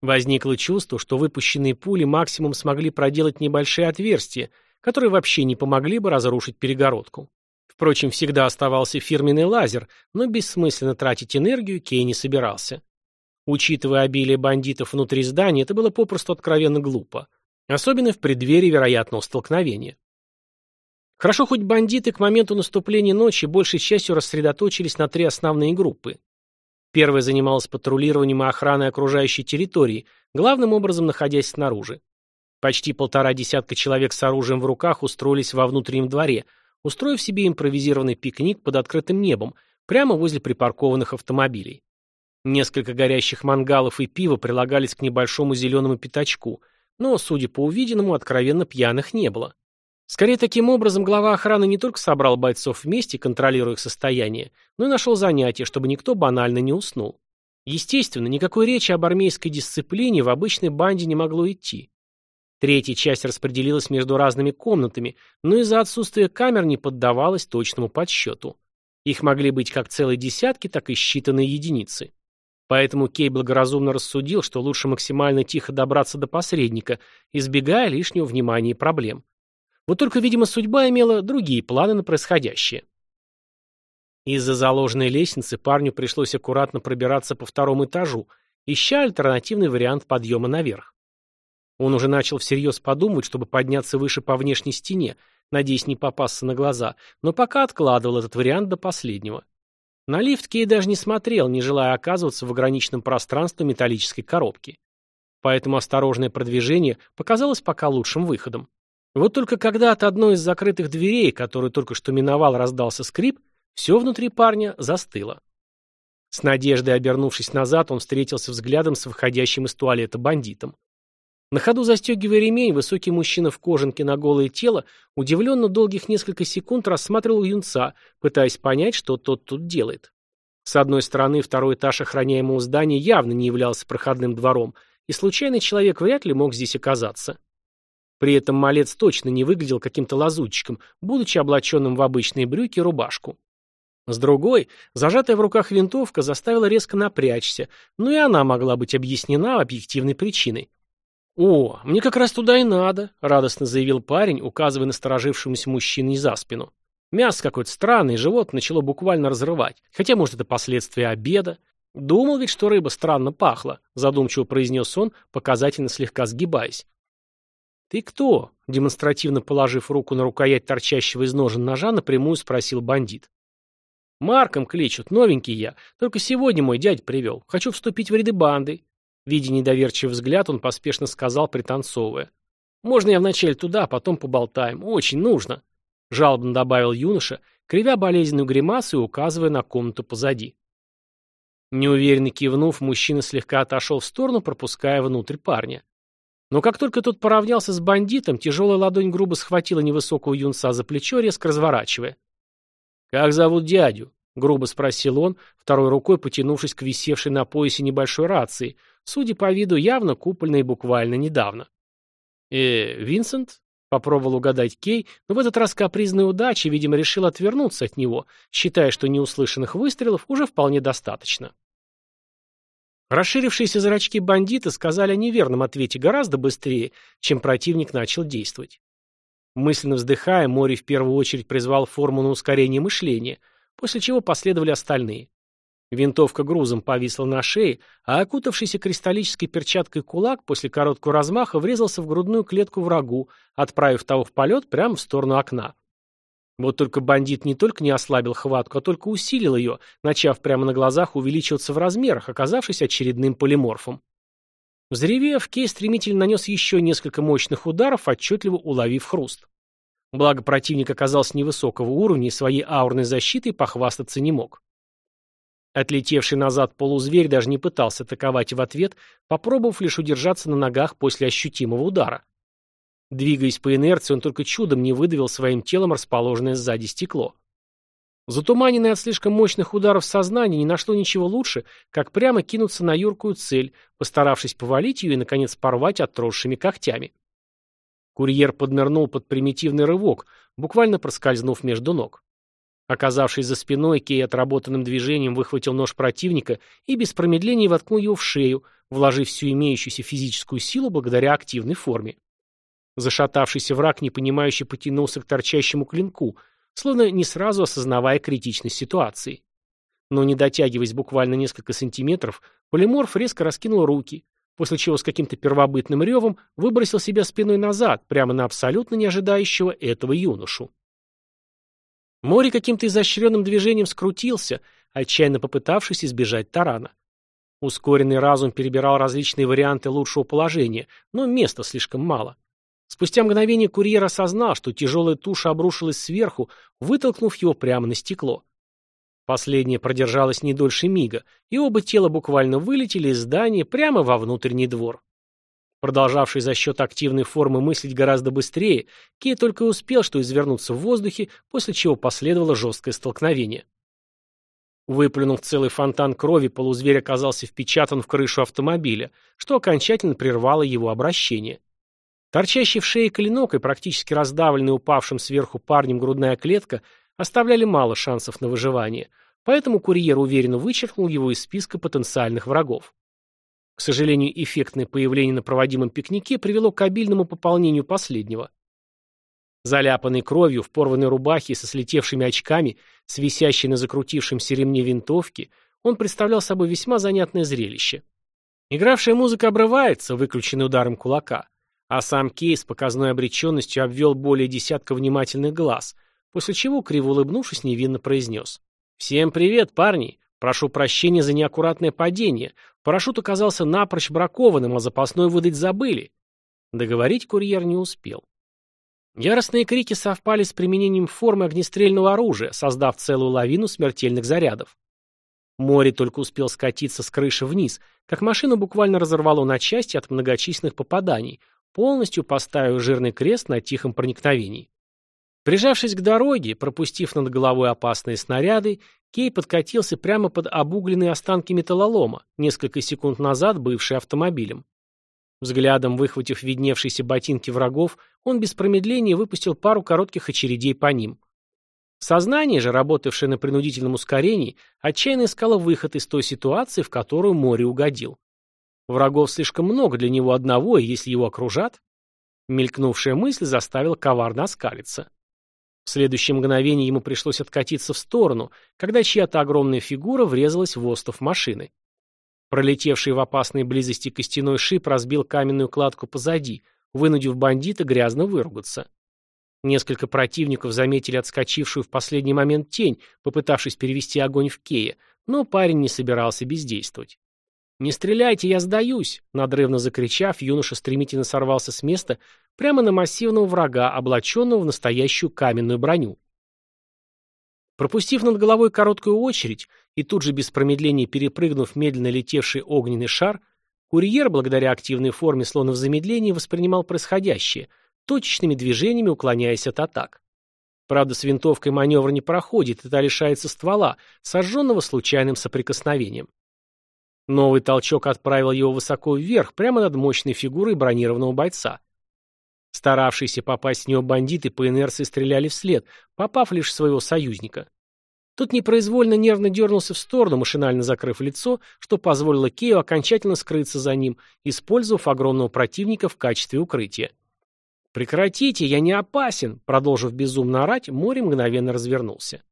Возникло чувство, что выпущенные пули максимум смогли проделать небольшие отверстия, которые вообще не помогли бы разрушить перегородку. Впрочем, всегда оставался фирменный лазер, но бессмысленно тратить энергию Кей не собирался. Учитывая обилие бандитов внутри здания, это было попросту откровенно глупо. Особенно в преддверии вероятного столкновения. Хорошо, хоть бандиты к моменту наступления ночи большей частью рассредоточились на три основные группы. Первая занималась патрулированием и охраной окружающей территории, главным образом находясь снаружи. Почти полтора десятка человек с оружием в руках устроились во внутреннем дворе, устроив себе импровизированный пикник под открытым небом, прямо возле припаркованных автомобилей. Несколько горящих мангалов и пива прилагались к небольшому зеленому пятачку, но, судя по увиденному, откровенно пьяных не было. Скорее, таким образом глава охраны не только собрал бойцов вместе, контролируя их состояние, но и нашел занятие, чтобы никто банально не уснул. Естественно, никакой речи об армейской дисциплине в обычной банде не могло идти. Третья часть распределилась между разными комнатами, но из-за отсутствия камер не поддавалась точному подсчету. Их могли быть как целые десятки, так и считанные единицы. Поэтому Кей благоразумно рассудил, что лучше максимально тихо добраться до посредника, избегая лишнего внимания и проблем. Вот только, видимо, судьба имела другие планы на происходящее. Из-за заложенной лестницы парню пришлось аккуратно пробираться по второму этажу, ища альтернативный вариант подъема наверх. Он уже начал всерьез подумать, чтобы подняться выше по внешней стене, надеясь не попасться на глаза, но пока откладывал этот вариант до последнего. На лифт Кей даже не смотрел, не желая оказываться в ограниченном пространстве металлической коробки. Поэтому осторожное продвижение показалось пока лучшим выходом. Вот только когда от одной из закрытых дверей, которую только что миновал, раздался скрип, все внутри парня застыло. С надеждой обернувшись назад, он встретился взглядом с выходящим из туалета бандитом. На ходу застегивая ремень, высокий мужчина в кожанке на голое тело удивленно долгих несколько секунд рассматривал юнца, пытаясь понять, что тот тут делает. С одной стороны, второй этаж охраняемого здания явно не являлся проходным двором, и случайный человек вряд ли мог здесь оказаться. При этом малец точно не выглядел каким-то лазутчиком, будучи облаченным в обычные брюки и рубашку. С другой, зажатая в руках винтовка заставила резко напрячься, но и она могла быть объяснена объективной причиной. «О, мне как раз туда и надо», — радостно заявил парень, указывая насторожившемуся мужчине за спину. Мясо какое-то странное, живот начало буквально разрывать. Хотя, может, это последствия обеда. Думал ведь, что рыба странно пахла, задумчиво произнес он, показательно слегка сгибаясь. «Ты кто?» — демонстративно положив руку на рукоять торчащего из ножен ножа, напрямую спросил бандит. «Марком кличут, новенький я. Только сегодня мой дядь привел. Хочу вступить в ряды банды». Видя недоверчивый взгляд, он поспешно сказал, пританцовывая. «Можно я вначале туда, а потом поболтаем? Очень нужно». Жалобно добавил юноша, кривя болезненную гримасу и указывая на комнату позади. Неуверенно кивнув, мужчина слегка отошел в сторону, пропуская внутрь парня. Но как только тот поравнялся с бандитом, тяжелая ладонь грубо схватила невысокого юнца за плечо, резко разворачивая. «Как зовут дядю?» — грубо спросил он, второй рукой потянувшись к висевшей на поясе небольшой рации, судя по виду, явно купольной буквально недавно. «Э, Винсент?» — попробовал угадать Кей, но в этот раз капризная удача, видимо, решил отвернуться от него, считая, что неуслышанных выстрелов уже вполне достаточно. Расширившиеся зрачки бандита сказали о неверном ответе гораздо быстрее, чем противник начал действовать. Мысленно вздыхая, Мори в первую очередь призвал форму на ускорение мышления, после чего последовали остальные. Винтовка грузом повисла на шее, а окутавшийся кристаллической перчаткой кулак после короткого размаха врезался в грудную клетку врагу, отправив того в полет прямо в сторону окна. Вот только бандит не только не ослабил хватку, а только усилил ее, начав прямо на глазах увеличиваться в размерах, оказавшись очередным полиморфом. Взревев, Кей стремительно нанес еще несколько мощных ударов, отчетливо уловив хруст. Благо противник оказался невысокого уровня и своей аурной защитой похвастаться не мог. Отлетевший назад полузверь даже не пытался атаковать в ответ, попробовав лишь удержаться на ногах после ощутимого удара. Двигаясь по инерции, он только чудом не выдавил своим телом расположенное сзади стекло. Затуманенное от слишком мощных ударов сознание не нашло ничего лучше, как прямо кинуться на юркую цель, постаравшись повалить ее и, наконец, порвать отросшими когтями. Курьер поднырнул под примитивный рывок, буквально проскользнув между ног. Оказавшись за спиной, Кей отработанным движением выхватил нож противника и без промедления воткнул его в шею, вложив всю имеющуюся физическую силу благодаря активной форме. Зашатавшийся враг непонимающе потянулся к торчащему клинку, словно не сразу осознавая критичность ситуации. Но не дотягиваясь буквально несколько сантиметров, полиморф резко раскинул руки, после чего с каким-то первобытным ревом выбросил себя спиной назад, прямо на абсолютно не ожидающего этого юношу. Море каким-то изощренным движением скрутился, отчаянно попытавшись избежать тарана. Ускоренный разум перебирал различные варианты лучшего положения, но места слишком мало. Спустя мгновение курьер осознал, что тяжелая туша обрушилась сверху, вытолкнув его прямо на стекло. Последнее продержалось не дольше мига, и оба тела буквально вылетели из здания прямо во внутренний двор. Продолжавший за счет активной формы мыслить гораздо быстрее, Кей только успел, что извернуться в воздухе, после чего последовало жесткое столкновение. Выплюнув целый фонтан крови, полузверь оказался впечатан в крышу автомобиля, что окончательно прервало его обращение. Торчащий в шее клинок и практически раздавленный упавшим сверху парнем грудная клетка оставляли мало шансов на выживание, поэтому курьер уверенно вычеркнул его из списка потенциальных врагов. К сожалению, эффектное появление на проводимом пикнике привело к обильному пополнению последнего. Заляпанный кровью, в порванной рубахе со слетевшими очками, с на закрутившемся ремне винтовки, он представлял собой весьма занятное зрелище. Игравшая музыка обрывается, выключенный ударом кулака. А сам Кей с показной обреченностью обвел более десятка внимательных глаз, после чего, криво улыбнувшись, невинно произнес. «Всем привет, парни! Прошу прощения за неаккуратное падение. Парашют оказался напрочь бракованным, а запасной выдать забыли». Договорить курьер не успел. Яростные крики совпали с применением формы огнестрельного оружия, создав целую лавину смертельных зарядов. Море только успел скатиться с крыши вниз, как машину буквально разорвало на части от многочисленных попаданий, полностью поставив жирный крест на тихом проникновении. Прижавшись к дороге, пропустив над головой опасные снаряды, Кей подкатился прямо под обугленные останки металлолома, несколько секунд назад бывший автомобилем. Взглядом выхватив видневшиеся ботинки врагов, он без промедления выпустил пару коротких очередей по ним. Сознание же, работавшее на принудительном ускорении, отчаянно искало выход из той ситуации, в которую море угодил. Врагов слишком много для него одного, и если его окружат... Мелькнувшая мысль заставила коварно оскалиться. В следующее мгновение ему пришлось откатиться в сторону, когда чья-то огромная фигура врезалась в остов машины. Пролетевший в опасной близости костяной шип разбил каменную кладку позади, вынудив бандита грязно выругаться. Несколько противников заметили отскочившую в последний момент тень, попытавшись перевести огонь в Кея, но парень не собирался бездействовать. «Не стреляйте, я сдаюсь!» Надрывно закричав, юноша стремительно сорвался с места прямо на массивного врага, облаченного в настоящую каменную броню. Пропустив над головой короткую очередь и тут же без промедления перепрыгнув медленно летевший огненный шар, курьер, благодаря активной форме слона в замедлении, воспринимал происходящее, точечными движениями уклоняясь от атак. Правда, с винтовкой маневр не проходит, и та лишается ствола, сожженного случайным соприкосновением. Новый толчок отправил его высоко вверх, прямо над мощной фигурой бронированного бойца. Старавшиеся попасть в него бандиты по инерции стреляли вслед, попав лишь в своего союзника. Тот непроизвольно нервно дернулся в сторону, машинально закрыв лицо, что позволило Кею окончательно скрыться за ним, использовав огромного противника в качестве укрытия. «Прекратите, я не опасен!» Продолжив безумно орать, море мгновенно развернулся.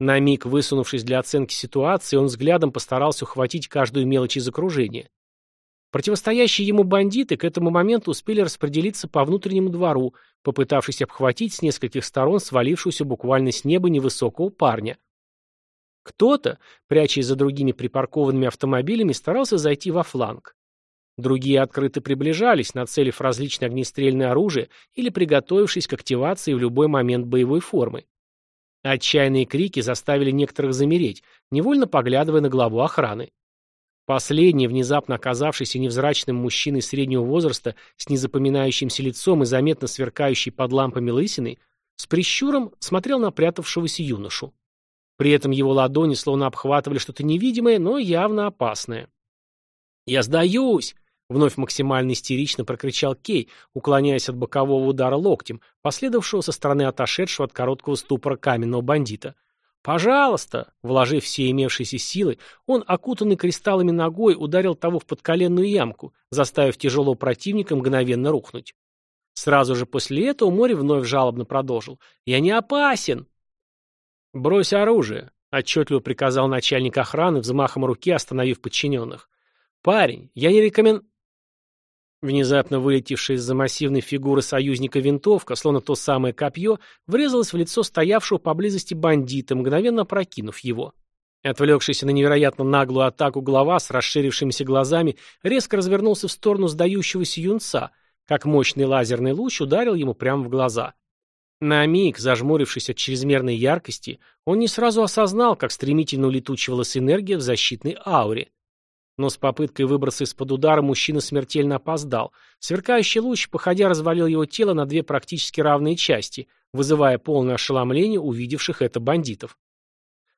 На миг, высунувшись для оценки ситуации, он взглядом постарался ухватить каждую мелочь из окружения. Противостоящие ему бандиты к этому моменту успели распределиться по внутреннему двору, попытавшись обхватить с нескольких сторон свалившуюся буквально с неба невысокого парня. Кто-то, прячась за другими припаркованными автомобилями, старался зайти во фланг. Другие открыто приближались, нацелив различные огнестрельные оружия или приготовившись к активации в любой момент боевой формы. Отчаянные крики заставили некоторых замереть, невольно поглядывая на главу охраны. Последний, внезапно оказавшийся невзрачным мужчиной среднего возраста с незапоминающимся лицом и заметно сверкающий под лампами лысиной, с прищуром смотрел на прятавшегося юношу. При этом его ладони словно обхватывали что-то невидимое, но явно опасное. «Я сдаюсь!» Вновь максимально истерично прокричал Кей, уклоняясь от бокового удара локтем, последовавшего со стороны отошедшего от короткого ступора каменного бандита. «Пожалуйста!» Вложив все имевшиеся силы, он, окутанный кристаллами ногой, ударил того в подколенную ямку, заставив тяжелого противника мгновенно рухнуть. Сразу же после этого море вновь жалобно продолжил. «Я не опасен!» «Брось оружие!» — отчетливо приказал начальник охраны, взмахом руки остановив подчиненных. «Парень, я не рекомен...» Внезапно вылетевшая из-за массивной фигуры союзника винтовка, словно то самое копье, врезалась в лицо стоявшего поблизости бандита, мгновенно прокинув его. Отвлекшийся на невероятно наглую атаку глава с расширившимися глазами резко развернулся в сторону сдающегося юнца, как мощный лазерный луч ударил ему прямо в глаза. На миг, зажмурившись от чрезмерной яркости, он не сразу осознал, как стремительно улетучивалась энергия в защитной ауре. Но с попыткой выбраться из-под удара мужчина смертельно опоздал. Сверкающий луч, походя, развалил его тело на две практически равные части, вызывая полное ошеломление увидевших это бандитов.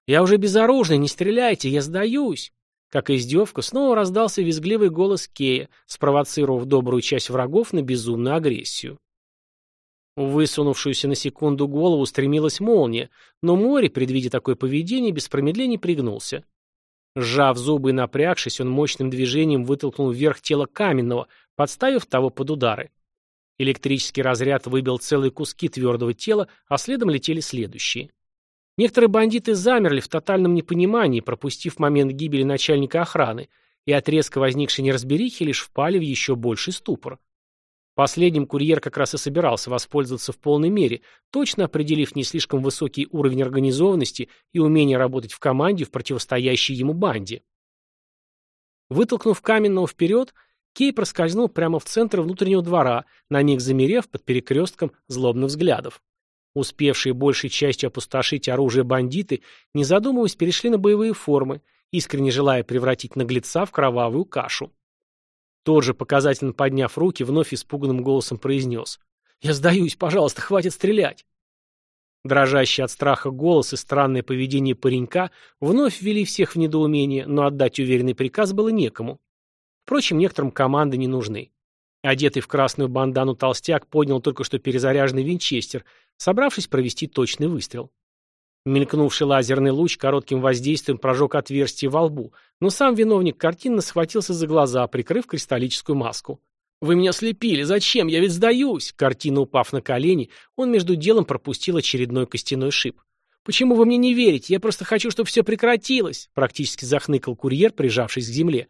«Я уже безоружный, не стреляйте, я сдаюсь!» Как издевка, снова раздался визгливый голос Кея, спровоцировав добрую часть врагов на безумную агрессию. Высунувшуюся на секунду голову стремилась молния, но море, предвидя такое поведение, без промедлений пригнулся. Сжав зубы и напрягшись, он мощным движением вытолкнул вверх тело каменного, подставив того под удары. Электрический разряд выбил целые куски твердого тела, а следом летели следующие. Некоторые бандиты замерли в тотальном непонимании, пропустив момент гибели начальника охраны, и от резко возникшей неразберихи лишь впали в еще больший ступор. Последним курьер как раз и собирался воспользоваться в полной мере, точно определив не слишком высокий уровень организованности и умение работать в команде в противостоящей ему банде. Вытолкнув каменного вперед, Кей проскользнул прямо в центр внутреннего двора, на миг замерев под перекрестком злобных взглядов. Успевшие большей частью опустошить оружие бандиты, не задумываясь, перешли на боевые формы, искренне желая превратить наглеца в кровавую кашу. Тот же, показательно подняв руки, вновь испуганным голосом произнес. «Я сдаюсь, пожалуйста, хватит стрелять!» Дрожащий от страха голос и странное поведение паренька вновь ввели всех в недоумение, но отдать уверенный приказ было некому. Впрочем, некоторым команды не нужны. Одетый в красную бандану толстяк поднял только что перезаряженный винчестер, собравшись провести точный выстрел. Мелькнувший лазерный луч коротким воздействием прожег отверстие во лбу, но сам виновник картинно схватился за глаза, прикрыв кристаллическую маску. «Вы меня слепили! Зачем? Я ведь сдаюсь!» Картина упав на колени, он между делом пропустил очередной костяной шип. «Почему вы мне не верите? Я просто хочу, чтобы все прекратилось!» Практически захныкал курьер, прижавшись к земле.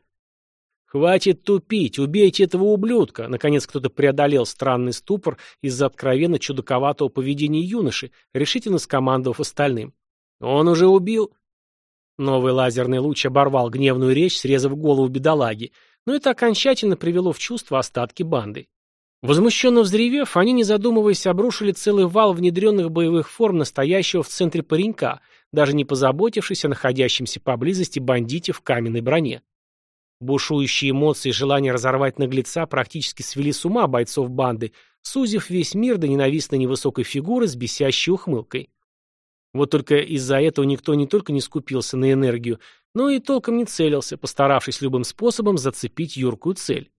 «Хватит тупить! Убейте этого ублюдка!» Наконец кто-то преодолел странный ступор из-за откровенно чудаковатого поведения юноши, решительно скомандовав остальным. «Он уже убил...» Новый лазерный луч оборвал гневную речь, срезав голову бедолаги, но это окончательно привело в чувство остатки банды. Возмущенно взревев, они, не задумываясь, обрушили целый вал внедренных боевых форм настоящего в центре паренька, даже не позаботившись о находящемся поблизости бандите в каменной броне. Бушующие эмоции и желание разорвать наглеца практически свели с ума бойцов банды, сузив весь мир до ненавистной невысокой фигуры с бесящей ухмылкой. Вот только из-за этого никто не только не скупился на энергию, но и толком не целился, постаравшись любым способом зацепить юркую цель.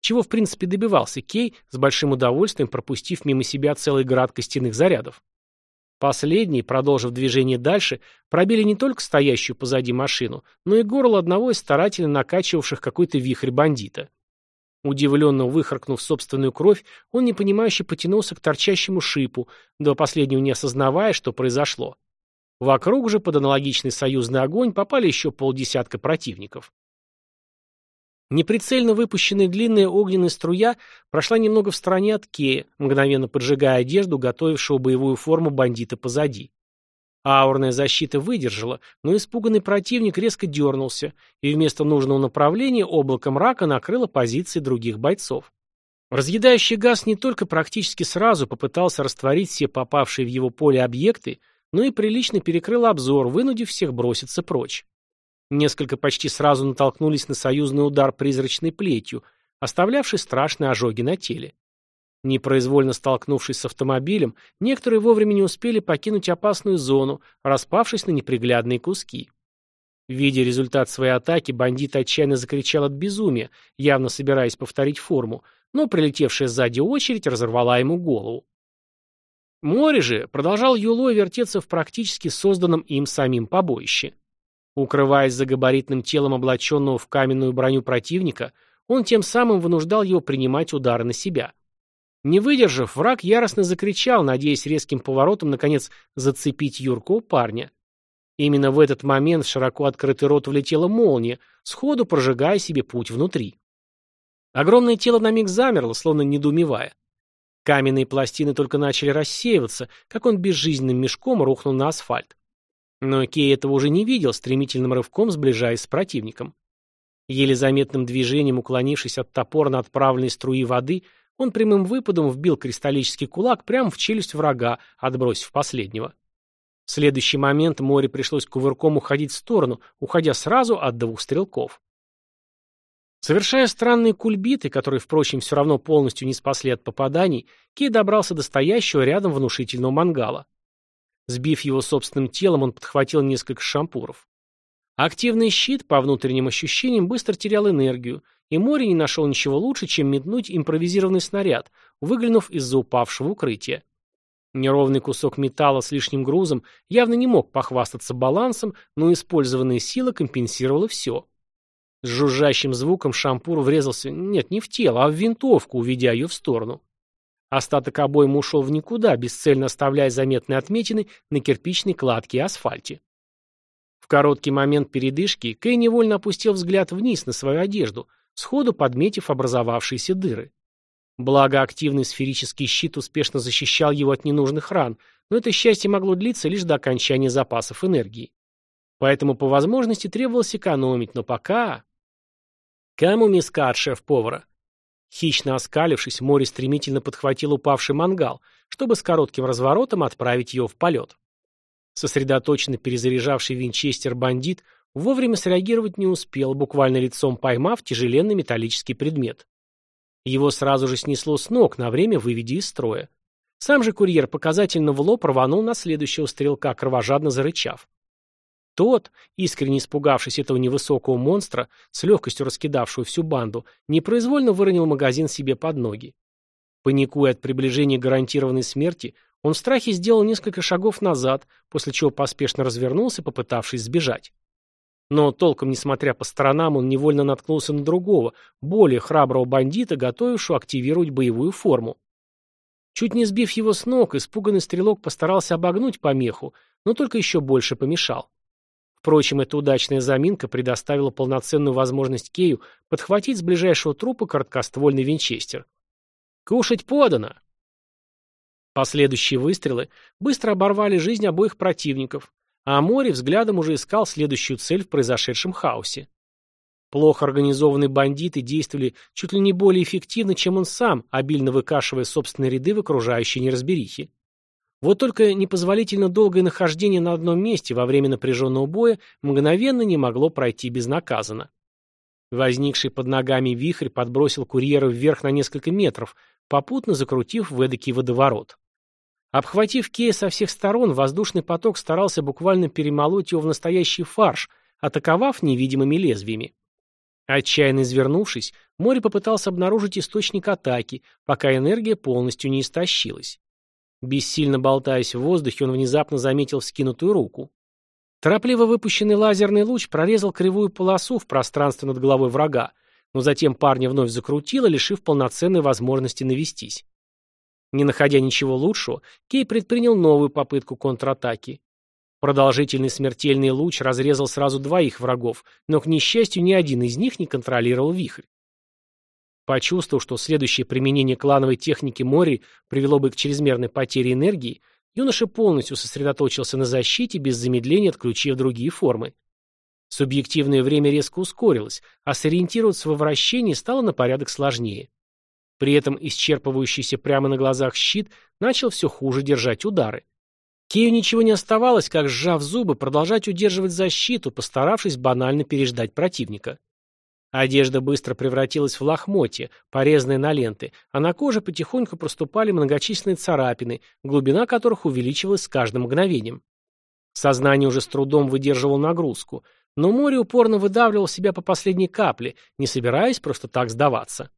Чего в принципе добивался Кей, с большим удовольствием пропустив мимо себя целый град костяных зарядов. Последние, продолжив движение дальше, пробили не только стоящую позади машину, но и горло одного из старательно накачивавших какой-то вихрь бандита. Удивленно выхаркнув собственную кровь, он непонимающе потянулся к торчащему шипу, до последнего не осознавая, что произошло. Вокруг же под аналогичный союзный огонь попали еще полдесятка противников. Неприцельно выпущенная длинная огненная струя прошла немного в стороне от Кея, мгновенно поджигая одежду, готовившего боевую форму бандита позади. Аурная защита выдержала, но испуганный противник резко дернулся, и вместо нужного направления облако мрака накрыло позиции других бойцов. Разъедающий газ не только практически сразу попытался растворить все попавшие в его поле объекты, но и прилично перекрыл обзор, вынудив всех броситься прочь. Несколько почти сразу натолкнулись на союзный удар призрачной плетью, оставлявший страшные ожоги на теле. Непроизвольно столкнувшись с автомобилем, некоторые вовремя не успели покинуть опасную зону, распавшись на неприглядные куски. Видя результат своей атаки, бандит отчаянно закричал от безумия, явно собираясь повторить форму, но прилетевшая сзади очередь разорвала ему голову. Море же продолжал юлой вертеться в практически созданном им самим побоище. Укрываясь за габаритным телом облаченного в каменную броню противника, он тем самым вынуждал его принимать удары на себя. Не выдержав, враг яростно закричал, надеясь резким поворотом, наконец, зацепить Юрку парня. Именно в этот момент в широко открытый рот влетела молния, сходу прожигая себе путь внутри. Огромное тело на миг замерло, словно недоумевая. Каменные пластины только начали рассеиваться, как он безжизненным мешком рухнул на асфальт. Но Кей этого уже не видел, стремительным рывком сближаясь с противником. Еле заметным движением, уклонившись от топора отправленной струи воды, он прямым выпадом вбил кристаллический кулак прямо в челюсть врага, отбросив последнего. В следующий момент море пришлось кувырком уходить в сторону, уходя сразу от двух стрелков. Совершая странные кульбиты, которые, впрочем, все равно полностью не спасли от попаданий, Кей добрался до стоящего рядом внушительного мангала. Сбив его собственным телом, он подхватил несколько шампуров. Активный щит, по внутренним ощущениям, быстро терял энергию, и море не нашел ничего лучше, чем метнуть импровизированный снаряд, выглянув из-за упавшего укрытия. Неровный кусок металла с лишним грузом явно не мог похвастаться балансом, но использованная сила компенсировала все. С жужжащим звуком шампур врезался, нет, не в тело, а в винтовку, уведя ее в сторону. Остаток обоймы ушел в никуда, бесцельно оставляя заметные отметины на кирпичной кладке и асфальте. В короткий момент передышки Кэй невольно опустил взгляд вниз на свою одежду, сходу подметив образовавшиеся дыры. Благо, активный сферический щит успешно защищал его от ненужных ран, но это счастье могло длиться лишь до окончания запасов энергии. Поэтому по возможности требовалось экономить, но пока... Кому миска от шеф-повара? Хищно оскалившись, море стремительно подхватил упавший мангал, чтобы с коротким разворотом отправить его в полет. Сосредоточенно перезаряжавший винчестер бандит вовремя среагировать не успел, буквально лицом поймав тяжеленный металлический предмет. Его сразу же снесло с ног, на время выведя из строя. Сам же курьер показательно в лоб рванул на следующего стрелка, кровожадно зарычав. Тот, искренне испугавшись этого невысокого монстра, с легкостью раскидавшего всю банду, непроизвольно выронил магазин себе под ноги. Паникуя от приближения гарантированной смерти, он в страхе сделал несколько шагов назад, после чего поспешно развернулся, попытавшись сбежать. Но, толком несмотря по сторонам, он невольно наткнулся на другого, более храброго бандита, готовившего активировать боевую форму. Чуть не сбив его с ног, испуганный стрелок постарался обогнуть помеху, но только еще больше помешал. Впрочем, эта удачная заминка предоставила полноценную возможность Кею подхватить с ближайшего трупа короткоствольный винчестер. «Кушать подано!» Последующие выстрелы быстро оборвали жизнь обоих противников, а Мори взглядом уже искал следующую цель в произошедшем хаосе. Плохо организованные бандиты действовали чуть ли не более эффективно, чем он сам, обильно выкашивая собственные ряды в окружающей неразберихе. Вот только непозволительно долгое нахождение на одном месте во время напряженного боя мгновенно не могло пройти безнаказанно. Возникший под ногами вихрь подбросил курьера вверх на несколько метров, попутно закрутив в эдакий водоворот. Обхватив Кея со всех сторон, воздушный поток старался буквально перемолоть его в настоящий фарш, атаковав невидимыми лезвиями. Отчаянно извернувшись, море попытался обнаружить источник атаки, пока энергия полностью не истощилась. Бессильно болтаясь в воздухе, он внезапно заметил вскинутую руку. Торопливо выпущенный лазерный луч прорезал кривую полосу в пространстве над головой врага, но затем парня вновь закрутило, лишив полноценной возможности навестись. Не находя ничего лучшего, Кей предпринял новую попытку контратаки. Продолжительный смертельный луч разрезал сразу двоих врагов, но, к несчастью, ни один из них не контролировал вихрь. Почувствовав, что следующее применение клановой техники Мори привело бы к чрезмерной потере энергии, юноша полностью сосредоточился на защите, без замедления отключив другие формы. Субъективное время резко ускорилось, а сориентироваться во вращении стало на порядок сложнее. При этом исчерпывающийся прямо на глазах щит начал все хуже держать удары. Кею ничего не оставалось, как, сжав зубы, продолжать удерживать защиту, постаравшись банально переждать противника. Одежда быстро превратилась в лохмотье, порезанные на ленты, а на коже потихоньку проступали многочисленные царапины, глубина которых увеличивалась с каждым мгновением. Сознание уже с трудом выдерживало нагрузку, но море упорно выдавливало себя по последней капле, не собираясь просто так сдаваться.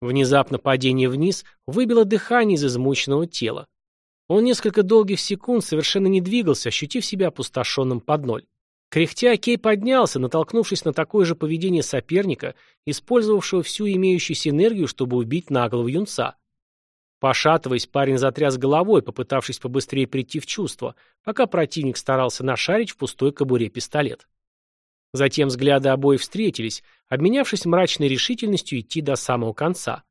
Внезапно падение вниз выбило дыхание из измученного тела. Он несколько долгих секунд совершенно не двигался, ощутив себя опустошенным под ноль. Кряхтя, Кей поднялся, натолкнувшись на такое же поведение соперника, использовавшего всю имеющуюся энергию, чтобы убить наглого юнца. Пошатываясь, парень затряс головой, попытавшись побыстрее прийти в чувство, пока противник старался нашарить в пустой кобуре пистолет. Затем взгляды обоих встретились, обменявшись мрачной решительностью идти до самого конца.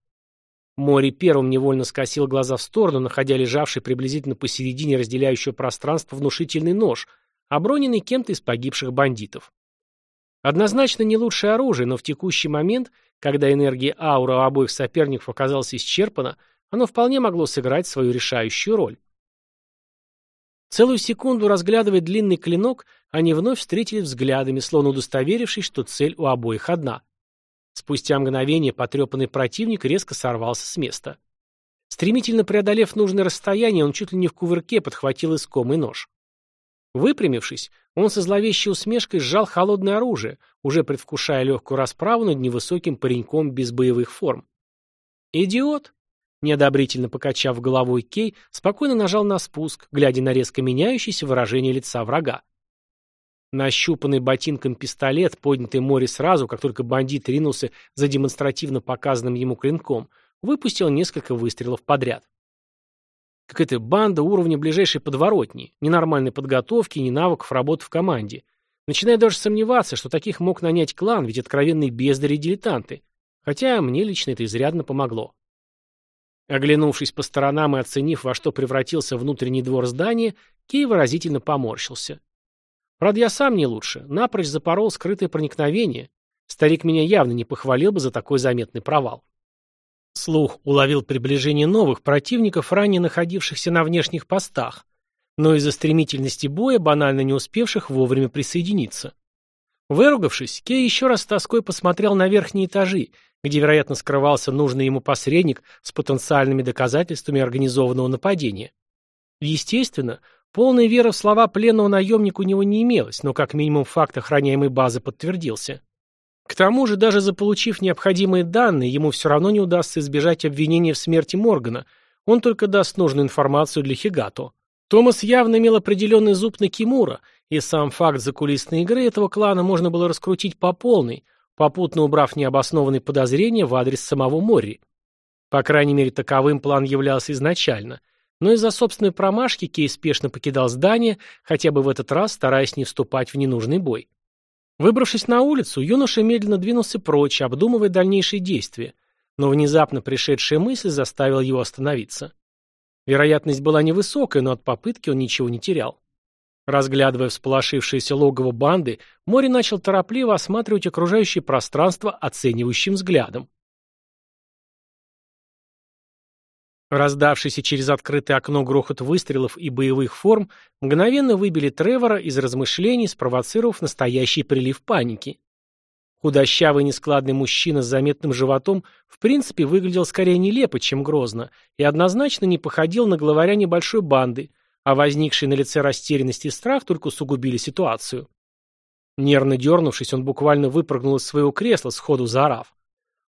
Мори первым невольно скосил глаза в сторону, находя лежавший приблизительно посередине разделяющего пространство внушительный нож, оброненный кем-то из погибших бандитов. Однозначно не лучшее оружие, но в текущий момент, когда энергия аура у обоих соперников оказалась исчерпана, оно вполне могло сыграть свою решающую роль. Целую секунду разглядывая длинный клинок, они вновь встретились взглядами, словно удостоверившись, что цель у обоих одна. Спустя мгновение потрепанный противник резко сорвался с места. Стремительно преодолев нужное расстояние, он чуть ли не в кувырке подхватил искомый нож. Выпрямившись, он со зловещей усмешкой сжал холодное оружие, уже предвкушая легкую расправу над невысоким пареньком без боевых форм. «Идиот!» Неодобрительно покачав головой Кей, спокойно нажал на спуск, глядя на резко меняющееся выражение лица врага. Нащупанный ботинком пистолет, поднятый море сразу, как только бандит ринулся за демонстративно показанным ему клинком, выпустил несколько выстрелов подряд. Какая-то банда уровня ближайшей подворотни, ни нормальной подготовки, ни навыков работы в команде. Начинаю даже сомневаться, что таких мог нанять клан, ведь откровенные бездари и дилетанты. Хотя мне лично это изрядно помогло. Оглянувшись по сторонам и оценив, во что превратился внутренний двор здания, Кей выразительно поморщился. Правда, я сам не лучше, напрочь запорол скрытое проникновение. Старик меня явно не похвалил бы за такой заметный провал. Слух уловил приближение новых противников, ранее находившихся на внешних постах, но из-за стремительности боя, банально не успевших вовремя присоединиться. Выругавшись, Кей еще раз с тоской посмотрел на верхние этажи, где, вероятно, скрывался нужный ему посредник с потенциальными доказательствами организованного нападения. Естественно, полной веры в слова пленного наемника у него не имелось, но как минимум факт охраняемой базы подтвердился. К тому же, даже заполучив необходимые данные, ему все равно не удастся избежать обвинения в смерти Моргана. Он только даст нужную информацию для Хигато. Томас явно имел определенный зуб на Кимура, и сам факт закулисной игры этого клана можно было раскрутить по полной, попутно убрав необоснованные подозрения в адрес самого Морри. По крайней мере, таковым план являлся изначально. Но из-за собственной промашки Кей спешно покидал здание, хотя бы в этот раз стараясь не вступать в ненужный бой. Выбравшись на улицу, юноша медленно двинулся прочь, обдумывая дальнейшие действия, но внезапно пришедшая мысль заставила его остановиться. Вероятность была невысокая, но от попытки он ничего не терял. Разглядывая всполошившееся логово банды, Мори начал торопливо осматривать окружающее пространство оценивающим взглядом. Раздавшийся через открытое окно грохот выстрелов и боевых форм мгновенно выбили Тревора из размышлений, спровоцировав настоящий прилив паники. Худощавый нескладный мужчина с заметным животом в принципе выглядел скорее нелепо, чем грозно, и однозначно не походил на главаря небольшой банды, а возникший на лице растерянность и страх только усугубили ситуацию. Нервно дернувшись, он буквально выпрыгнул из своего кресла, сходу заорав.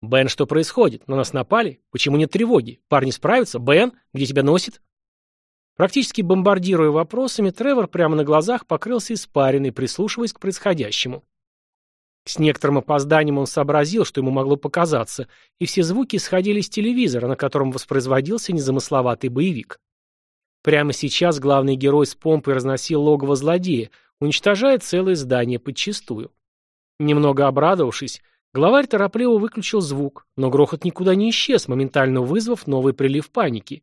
«Бен, что происходит? На нас напали? Почему нет тревоги? Парни справятся? Бен, где тебя носит?» Практически бомбардируя вопросами, Тревор прямо на глазах покрылся испариной, прислушиваясь к происходящему. С некоторым опозданием он сообразил, что ему могло показаться, и все звуки исходили из телевизора, на котором воспроизводился незамысловатый боевик. Прямо сейчас главный герой с помпой разносил логово злодея, уничтожая целое здание подчистую. Немного обрадовавшись, Главарь торопливо выключил звук, но грохот никуда не исчез, моментально вызвав новый прилив паники.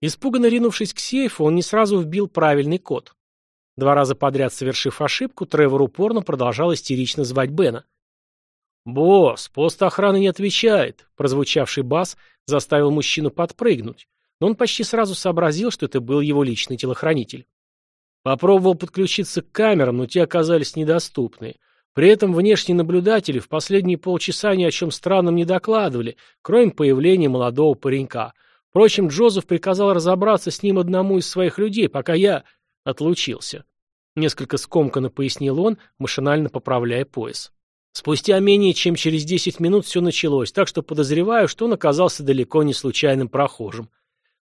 Испуганно ринувшись к сейфу, он не сразу вбил правильный код. Два раза подряд совершив ошибку, Тревор упорно продолжал истерично звать Бена. «Босс, пост охраны не отвечает», — прозвучавший бас заставил мужчину подпрыгнуть, но он почти сразу сообразил, что это был его личный телохранитель. Попробовал подключиться к камерам, но те оказались недоступны. При этом внешние наблюдатели в последние полчаса ни о чем странном не докладывали, кроме появления молодого паренька. Впрочем, Джозеф приказал разобраться с ним одному из своих людей, пока я отлучился. Несколько скомканно пояснил он, машинально поправляя пояс. Спустя менее чем через десять минут все началось, так что подозреваю, что он оказался далеко не случайным прохожим.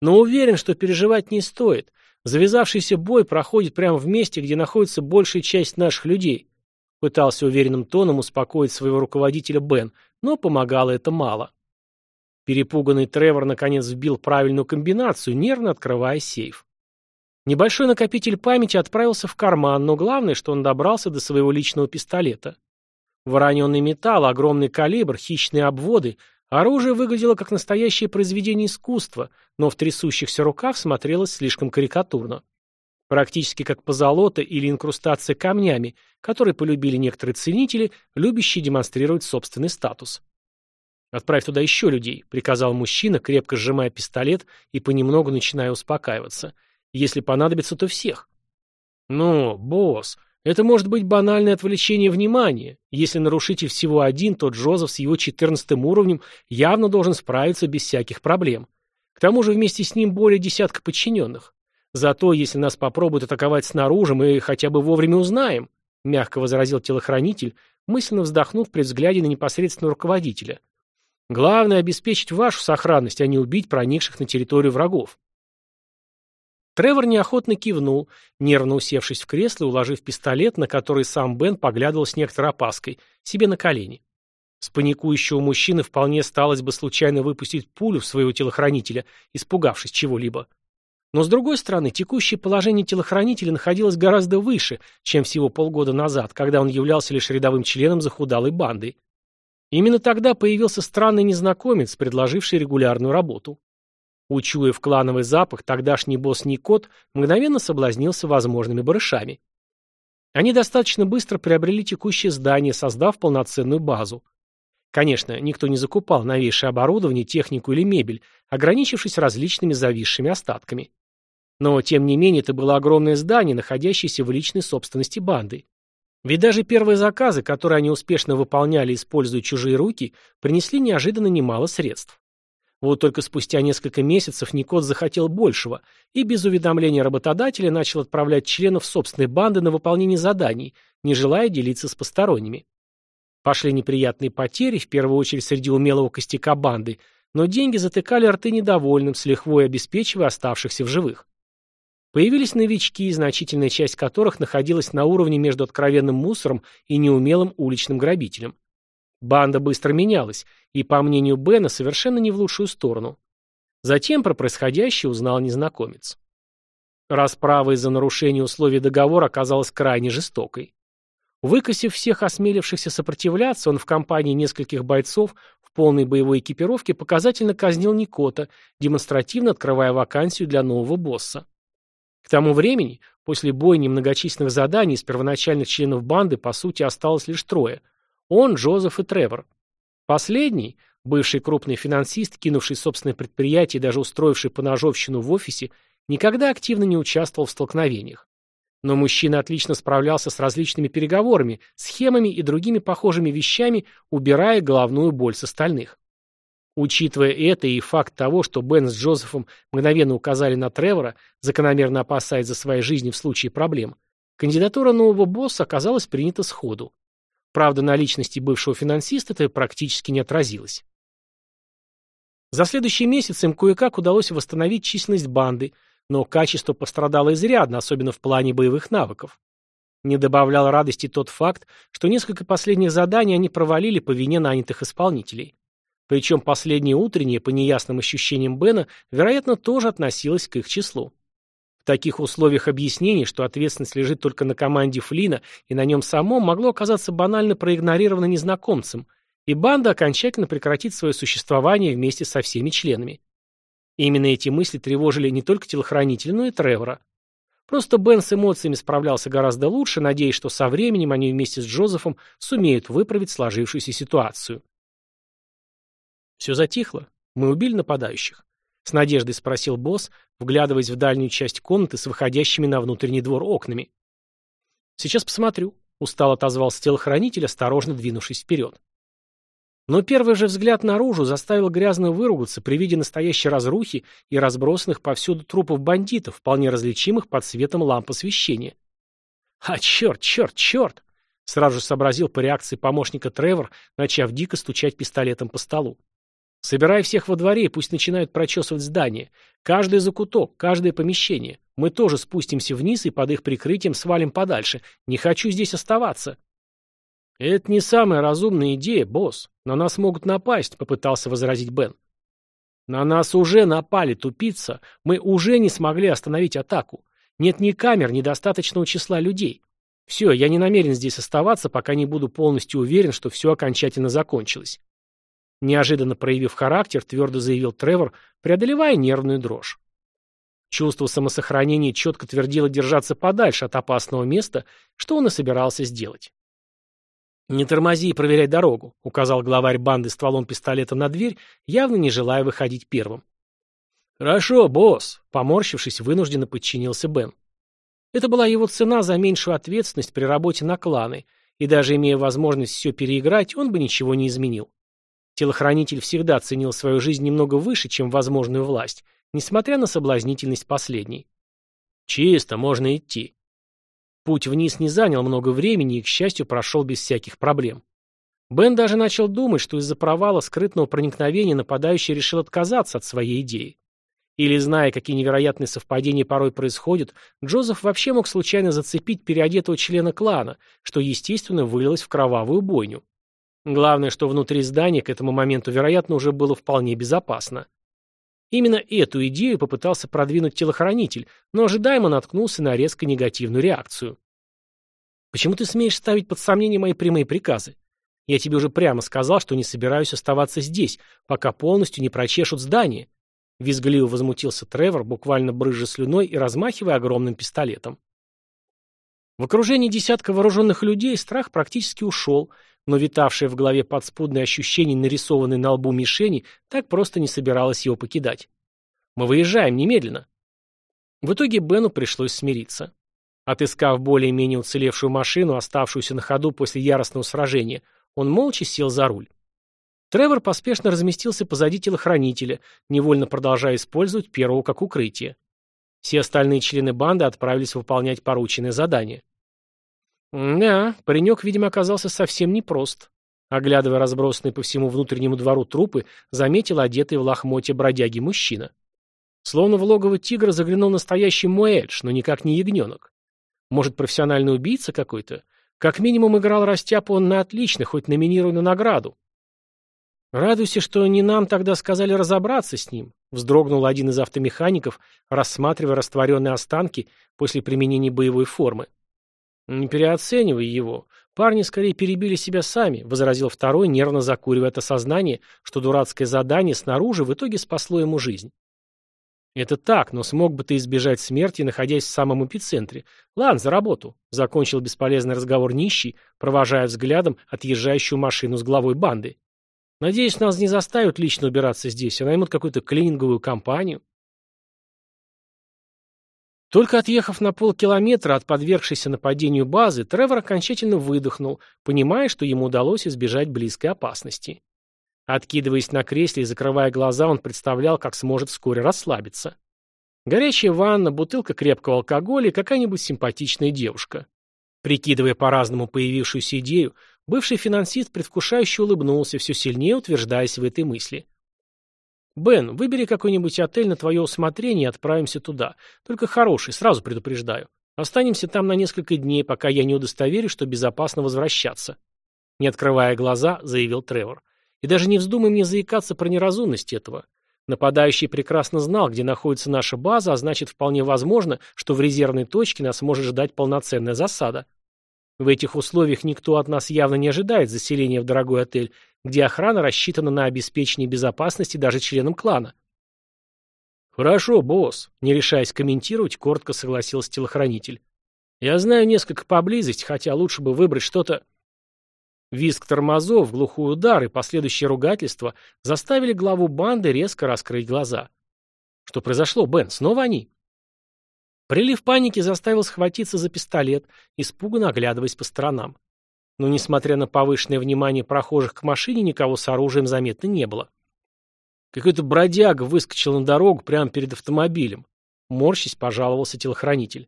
Но уверен, что переживать не стоит. Завязавшийся бой проходит прямо в месте, где находится большая часть наших людей. Пытался уверенным тоном успокоить своего руководителя Бен, но помогало это мало. Перепуганный Тревор наконец вбил правильную комбинацию, нервно открывая сейф. Небольшой накопитель памяти отправился в карман, но главное, что он добрался до своего личного пистолета. Вороненный металл, огромный калибр, хищные обводы — оружие выглядело как настоящее произведение искусства, но в трясущихся руках смотрелось слишком карикатурно. Практически как позолота или инкрустация камнями, которые полюбили некоторые ценители, любящие демонстрировать собственный статус. «Отправь туда еще людей», — приказал мужчина, крепко сжимая пистолет и понемногу начиная успокаиваться. «Если понадобится, то всех». «Ну, босс, это может быть банальное отвлечение внимания. Если нарушитель всего один, то Джозеф с его четырнадцатым уровнем явно должен справиться без всяких проблем. К тому же вместе с ним более десятка подчиненных. Зато, если нас попробуют атаковать снаружи, мы хотя бы вовремя узнаем, мягко возразил телохранитель, мысленно вздохнув при взгляде на непосредственного руководителя. Главное обеспечить вашу сохранность, а не убить проникших на территорию врагов. Тревор неохотно кивнул, нервно усевшись в кресло и уложив пистолет, на который сам Бен поглядывал с некоторой опаской, себе на колени. С паникующего мужчины вполне сталось бы случайно выпустить пулю в своего телохранителя, испугавшись чего-либо. Но с другой стороны, текущее положение телохранителя находилось гораздо выше, чем всего полгода назад, когда он являлся лишь рядовым членом захудалой банды. Именно тогда появился странный незнакомец, предложивший регулярную работу. Учуяв клановый запах, тогдашний босс Никот мгновенно соблазнился возможными барышами. Они достаточно быстро приобрели текущее здание, создав полноценную базу. Конечно, никто не закупал новейшее оборудование, технику или мебель, ограничившись различными зависшими остатками. Но, тем не менее, это было огромное здание, находящееся в личной собственности банды. Ведь даже первые заказы, которые они успешно выполняли, используя чужие руки, принесли неожиданно немало средств. Вот только спустя несколько месяцев Никот захотел большего и без уведомления работодателя начал отправлять членов собственной банды на выполнение заданий, не желая делиться с посторонними. Пошли неприятные потери, в первую очередь среди умелого костяка банды, но деньги затыкали рты недовольным, с лихвой обеспечивая оставшихся в живых. Появились новички, значительная часть которых находилась на уровне между откровенным мусором и неумелым уличным грабителем. Банда быстро менялась, и, по мнению Бена, совершенно не в лучшую сторону. Затем про происходящее узнал незнакомец. Расправа из-за нарушения условий договора оказалась крайне жестокой. Выкосив всех осмелившихся сопротивляться, он в компании нескольких бойцов в полной боевой экипировке показательно казнил Никота, демонстративно открывая вакансию для нового босса. К тому времени, после бойни многочисленных заданий из первоначальных членов банды, по сути, осталось лишь трое. Он, Джозеф и Тревор. Последний, бывший крупный финансист, кинувший собственное предприятие и даже устроивший поножовщину в офисе, никогда активно не участвовал в столкновениях. Но мужчина отлично справлялся с различными переговорами, схемами и другими похожими вещами, убирая головную боль с остальных. Учитывая это и факт того, что Бен с Джозефом мгновенно указали на Тревора, закономерно опасаясь за свои жизни в случае проблем, кандидатура нового босса оказалась принята сходу. Правда, на личности бывшего финансиста это практически не отразилось. За следующий месяц им кое-как удалось восстановить численность банды, но качество пострадало изрядно, особенно в плане боевых навыков. Не добавлял радости тот факт, что несколько последних заданий они провалили по вине нанятых исполнителей. Причем последнее утреннее, по неясным ощущениям Бена, вероятно, тоже относилось к их числу. В таких условиях объяснений, что ответственность лежит только на команде Флина и на нем самом, могло оказаться банально проигнорировано незнакомцем, и банда окончательно прекратит свое существование вместе со всеми членами. Именно эти мысли тревожили не только телохранителя, но и Тревора. Просто Бен с эмоциями справлялся гораздо лучше, надеясь, что со временем они вместе с Джозефом сумеют выправить сложившуюся ситуацию. Все затихло. Мы убили нападающих. С надеждой спросил босс, вглядываясь в дальнюю часть комнаты с выходящими на внутренний двор окнами. «Сейчас посмотрю», — устал отозвался телохранитель, осторожно двинувшись вперед. Но первый же взгляд наружу заставил грязно выругаться при виде настоящей разрухи и разбросанных повсюду трупов бандитов, вполне различимых под светом ламп освещения. «А, черт, черт, черт!» Сразу же сообразил по реакции помощника Тревор, начав дико стучать пистолетом по столу. «Собирай всех во дворе пусть начинают прочесывать здание. Каждый закуток, каждое помещение. Мы тоже спустимся вниз и под их прикрытием свалим подальше. Не хочу здесь оставаться». «Это не самая разумная идея, босс. На нас могут напасть», — попытался возразить Бен. «На нас уже напали, тупица. Мы уже не смогли остановить атаку. Нет ни камер, ни достаточного числа людей. Все, я не намерен здесь оставаться, пока не буду полностью уверен, что все окончательно закончилось». Неожиданно проявив характер, твердо заявил Тревор, преодолевая нервную дрожь. Чувство самосохранения четко твердило держаться подальше от опасного места, что он и собирался сделать. «Не тормози и проверяй дорогу», — указал главарь банды стволом пистолета на дверь, явно не желая выходить первым. «Хорошо, босс», — поморщившись, вынужденно подчинился Бен. Это была его цена за меньшую ответственность при работе на кланы, и даже имея возможность все переиграть, он бы ничего не изменил. Телохранитель всегда ценил свою жизнь немного выше, чем возможную власть, несмотря на соблазнительность последней. «Чисто, можно идти», Путь вниз не занял много времени и, к счастью, прошел без всяких проблем. Бен даже начал думать, что из-за провала скрытного проникновения нападающий решил отказаться от своей идеи. Или, зная, какие невероятные совпадения порой происходят, Джозеф вообще мог случайно зацепить переодетого члена клана, что, естественно, вылилось в кровавую бойню. Главное, что внутри здания к этому моменту, вероятно, уже было вполне безопасно. Именно эту идею попытался продвинуть телохранитель, но ожидаемо наткнулся на резко негативную реакцию. «Почему ты смеешь ставить под сомнение мои прямые приказы? Я тебе уже прямо сказал, что не собираюсь оставаться здесь, пока полностью не прочешут здание». Визгливо возмутился Тревор, буквально брызжа слюной и размахивая огромным пистолетом. В окружении десятка вооруженных людей страх практически ушел, но витавшее в голове подспудное ощущение, нарисованное на лбу мишени, так просто не собиралось его покидать. «Мы выезжаем немедленно». В итоге Бену пришлось смириться. Отыскав более-менее уцелевшую машину, оставшуюся на ходу после яростного сражения, он молча сел за руль. Тревор поспешно разместился позади телохранителя, невольно продолжая использовать первого как укрытие. Все остальные члены банды отправились выполнять порученное задание. Да, паренек, видимо, оказался совсем непрост. Оглядывая разбросанные по всему внутреннему двору трупы, заметил одетый в лохмотье бродяги мужчина. Словно в логово тигра заглянул настоящий Муэльш, но никак не ягненок. Может, профессиональный убийца какой-то? Как минимум играл Растяпа он на отлично, хоть номинируй на награду. «Радуйся, что не нам тогда сказали разобраться с ним», вздрогнул один из автомехаников, рассматривая растворенные останки после применения боевой формы. «Не переоценивай его. Парни скорее перебили себя сами», возразил второй, нервно закуривая от осознания, что дурацкое задание снаружи в итоге спасло ему жизнь. «Это так, но смог бы ты избежать смерти, находясь в самом эпицентре. Ладно, за работу», — закончил бесполезный разговор нищий, провожая взглядом отъезжающую машину с главой банды. «Надеюсь, нас не заставят лично убираться здесь, а наймут какую-то клининговую компанию». Только отъехав на полкилометра от подвергшейся нападению базы, Тревор окончательно выдохнул, понимая, что ему удалось избежать близкой опасности. Откидываясь на кресле и закрывая глаза, он представлял, как сможет вскоре расслабиться. Горячая ванна, бутылка крепкого алкоголя и какая-нибудь симпатичная девушка. Прикидывая по-разному появившуюся идею, бывший финансист предвкушающе улыбнулся, все сильнее утверждаясь в этой мысли. «Бен, выбери какой-нибудь отель на твое усмотрение и отправимся туда. Только хороший, сразу предупреждаю. Останемся там на несколько дней, пока я не удостоверюсь, что безопасно возвращаться». Не открывая глаза, заявил Тревор. И даже не вздумай мне заикаться про неразумность этого. Нападающий прекрасно знал, где находится наша база, а значит, вполне возможно, что в резервной точке нас может ждать полноценная засада. В этих условиях никто от нас явно не ожидает заселения в дорогой отель, где охрана рассчитана на обеспечение безопасности даже членам клана. «Хорошо, босс», — не решаясь комментировать, коротко согласился телохранитель. «Я знаю несколько поблизости, хотя лучше бы выбрать что-то...» Визг тормозов, глухой удар и последующее ругательство заставили главу банды резко раскрыть глаза. Что произошло, Бен? Снова они? Прилив паники заставил схватиться за пистолет, испуганно оглядываясь по сторонам. Но, несмотря на повышенное внимание прохожих к машине, никого с оружием заметно не было. Какой-то бродяга выскочил на дорогу прямо перед автомобилем. Морщись пожаловался телохранитель.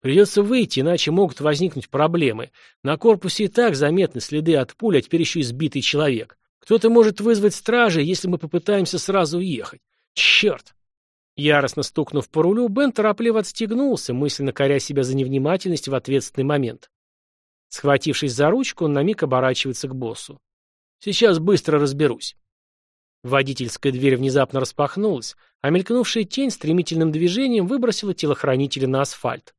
Придется выйти, иначе могут возникнуть проблемы. На корпусе и так заметны следы от пули, а теперь еще и сбитый человек. Кто-то может вызвать стражи, если мы попытаемся сразу уехать. Черт! Яростно стукнув по рулю, Бен торопливо отстегнулся, мысленно коря себя за невнимательность в ответственный момент. Схватившись за ручку, он на миг оборачивается к боссу. «Сейчас быстро разберусь». Водительская дверь внезапно распахнулась, а мелькнувшая тень стремительным движением выбросила телохранителя на асфальт.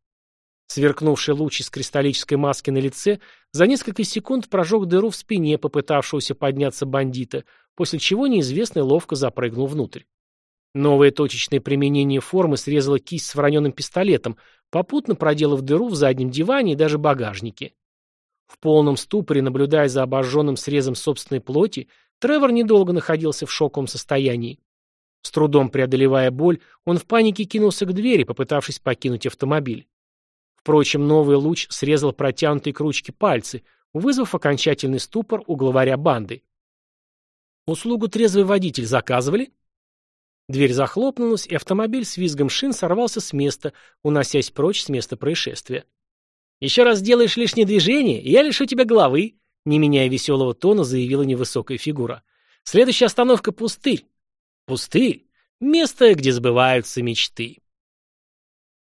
Сверкнувший луч из кристаллической маски на лице за несколько секунд прожег дыру в спине попытавшегося подняться бандита, после чего неизвестный ловко запрыгнул внутрь. Новое точечное применение формы срезало кисть с вороненым пистолетом, попутно проделав дыру в заднем диване и даже багажнике. В полном ступоре, наблюдая за обожженным срезом собственной плоти, Тревор недолго находился в шоковом состоянии. С трудом преодолевая боль, он в панике кинулся к двери, попытавшись покинуть автомобиль. Впрочем, новый луч срезал протянутые к ручке пальцы, вызвав окончательный ступор у главаря банды. «Услугу трезвый водитель заказывали?» Дверь захлопнулась, и автомобиль с визгом шин сорвался с места, уносясь прочь с места происшествия. «Еще раз делаешь лишнее движение, и я лишу тебя головы», не меняя веселого тона, заявила невысокая фигура. «Следующая остановка — пустырь». «Пустырь? Место, где сбываются мечты».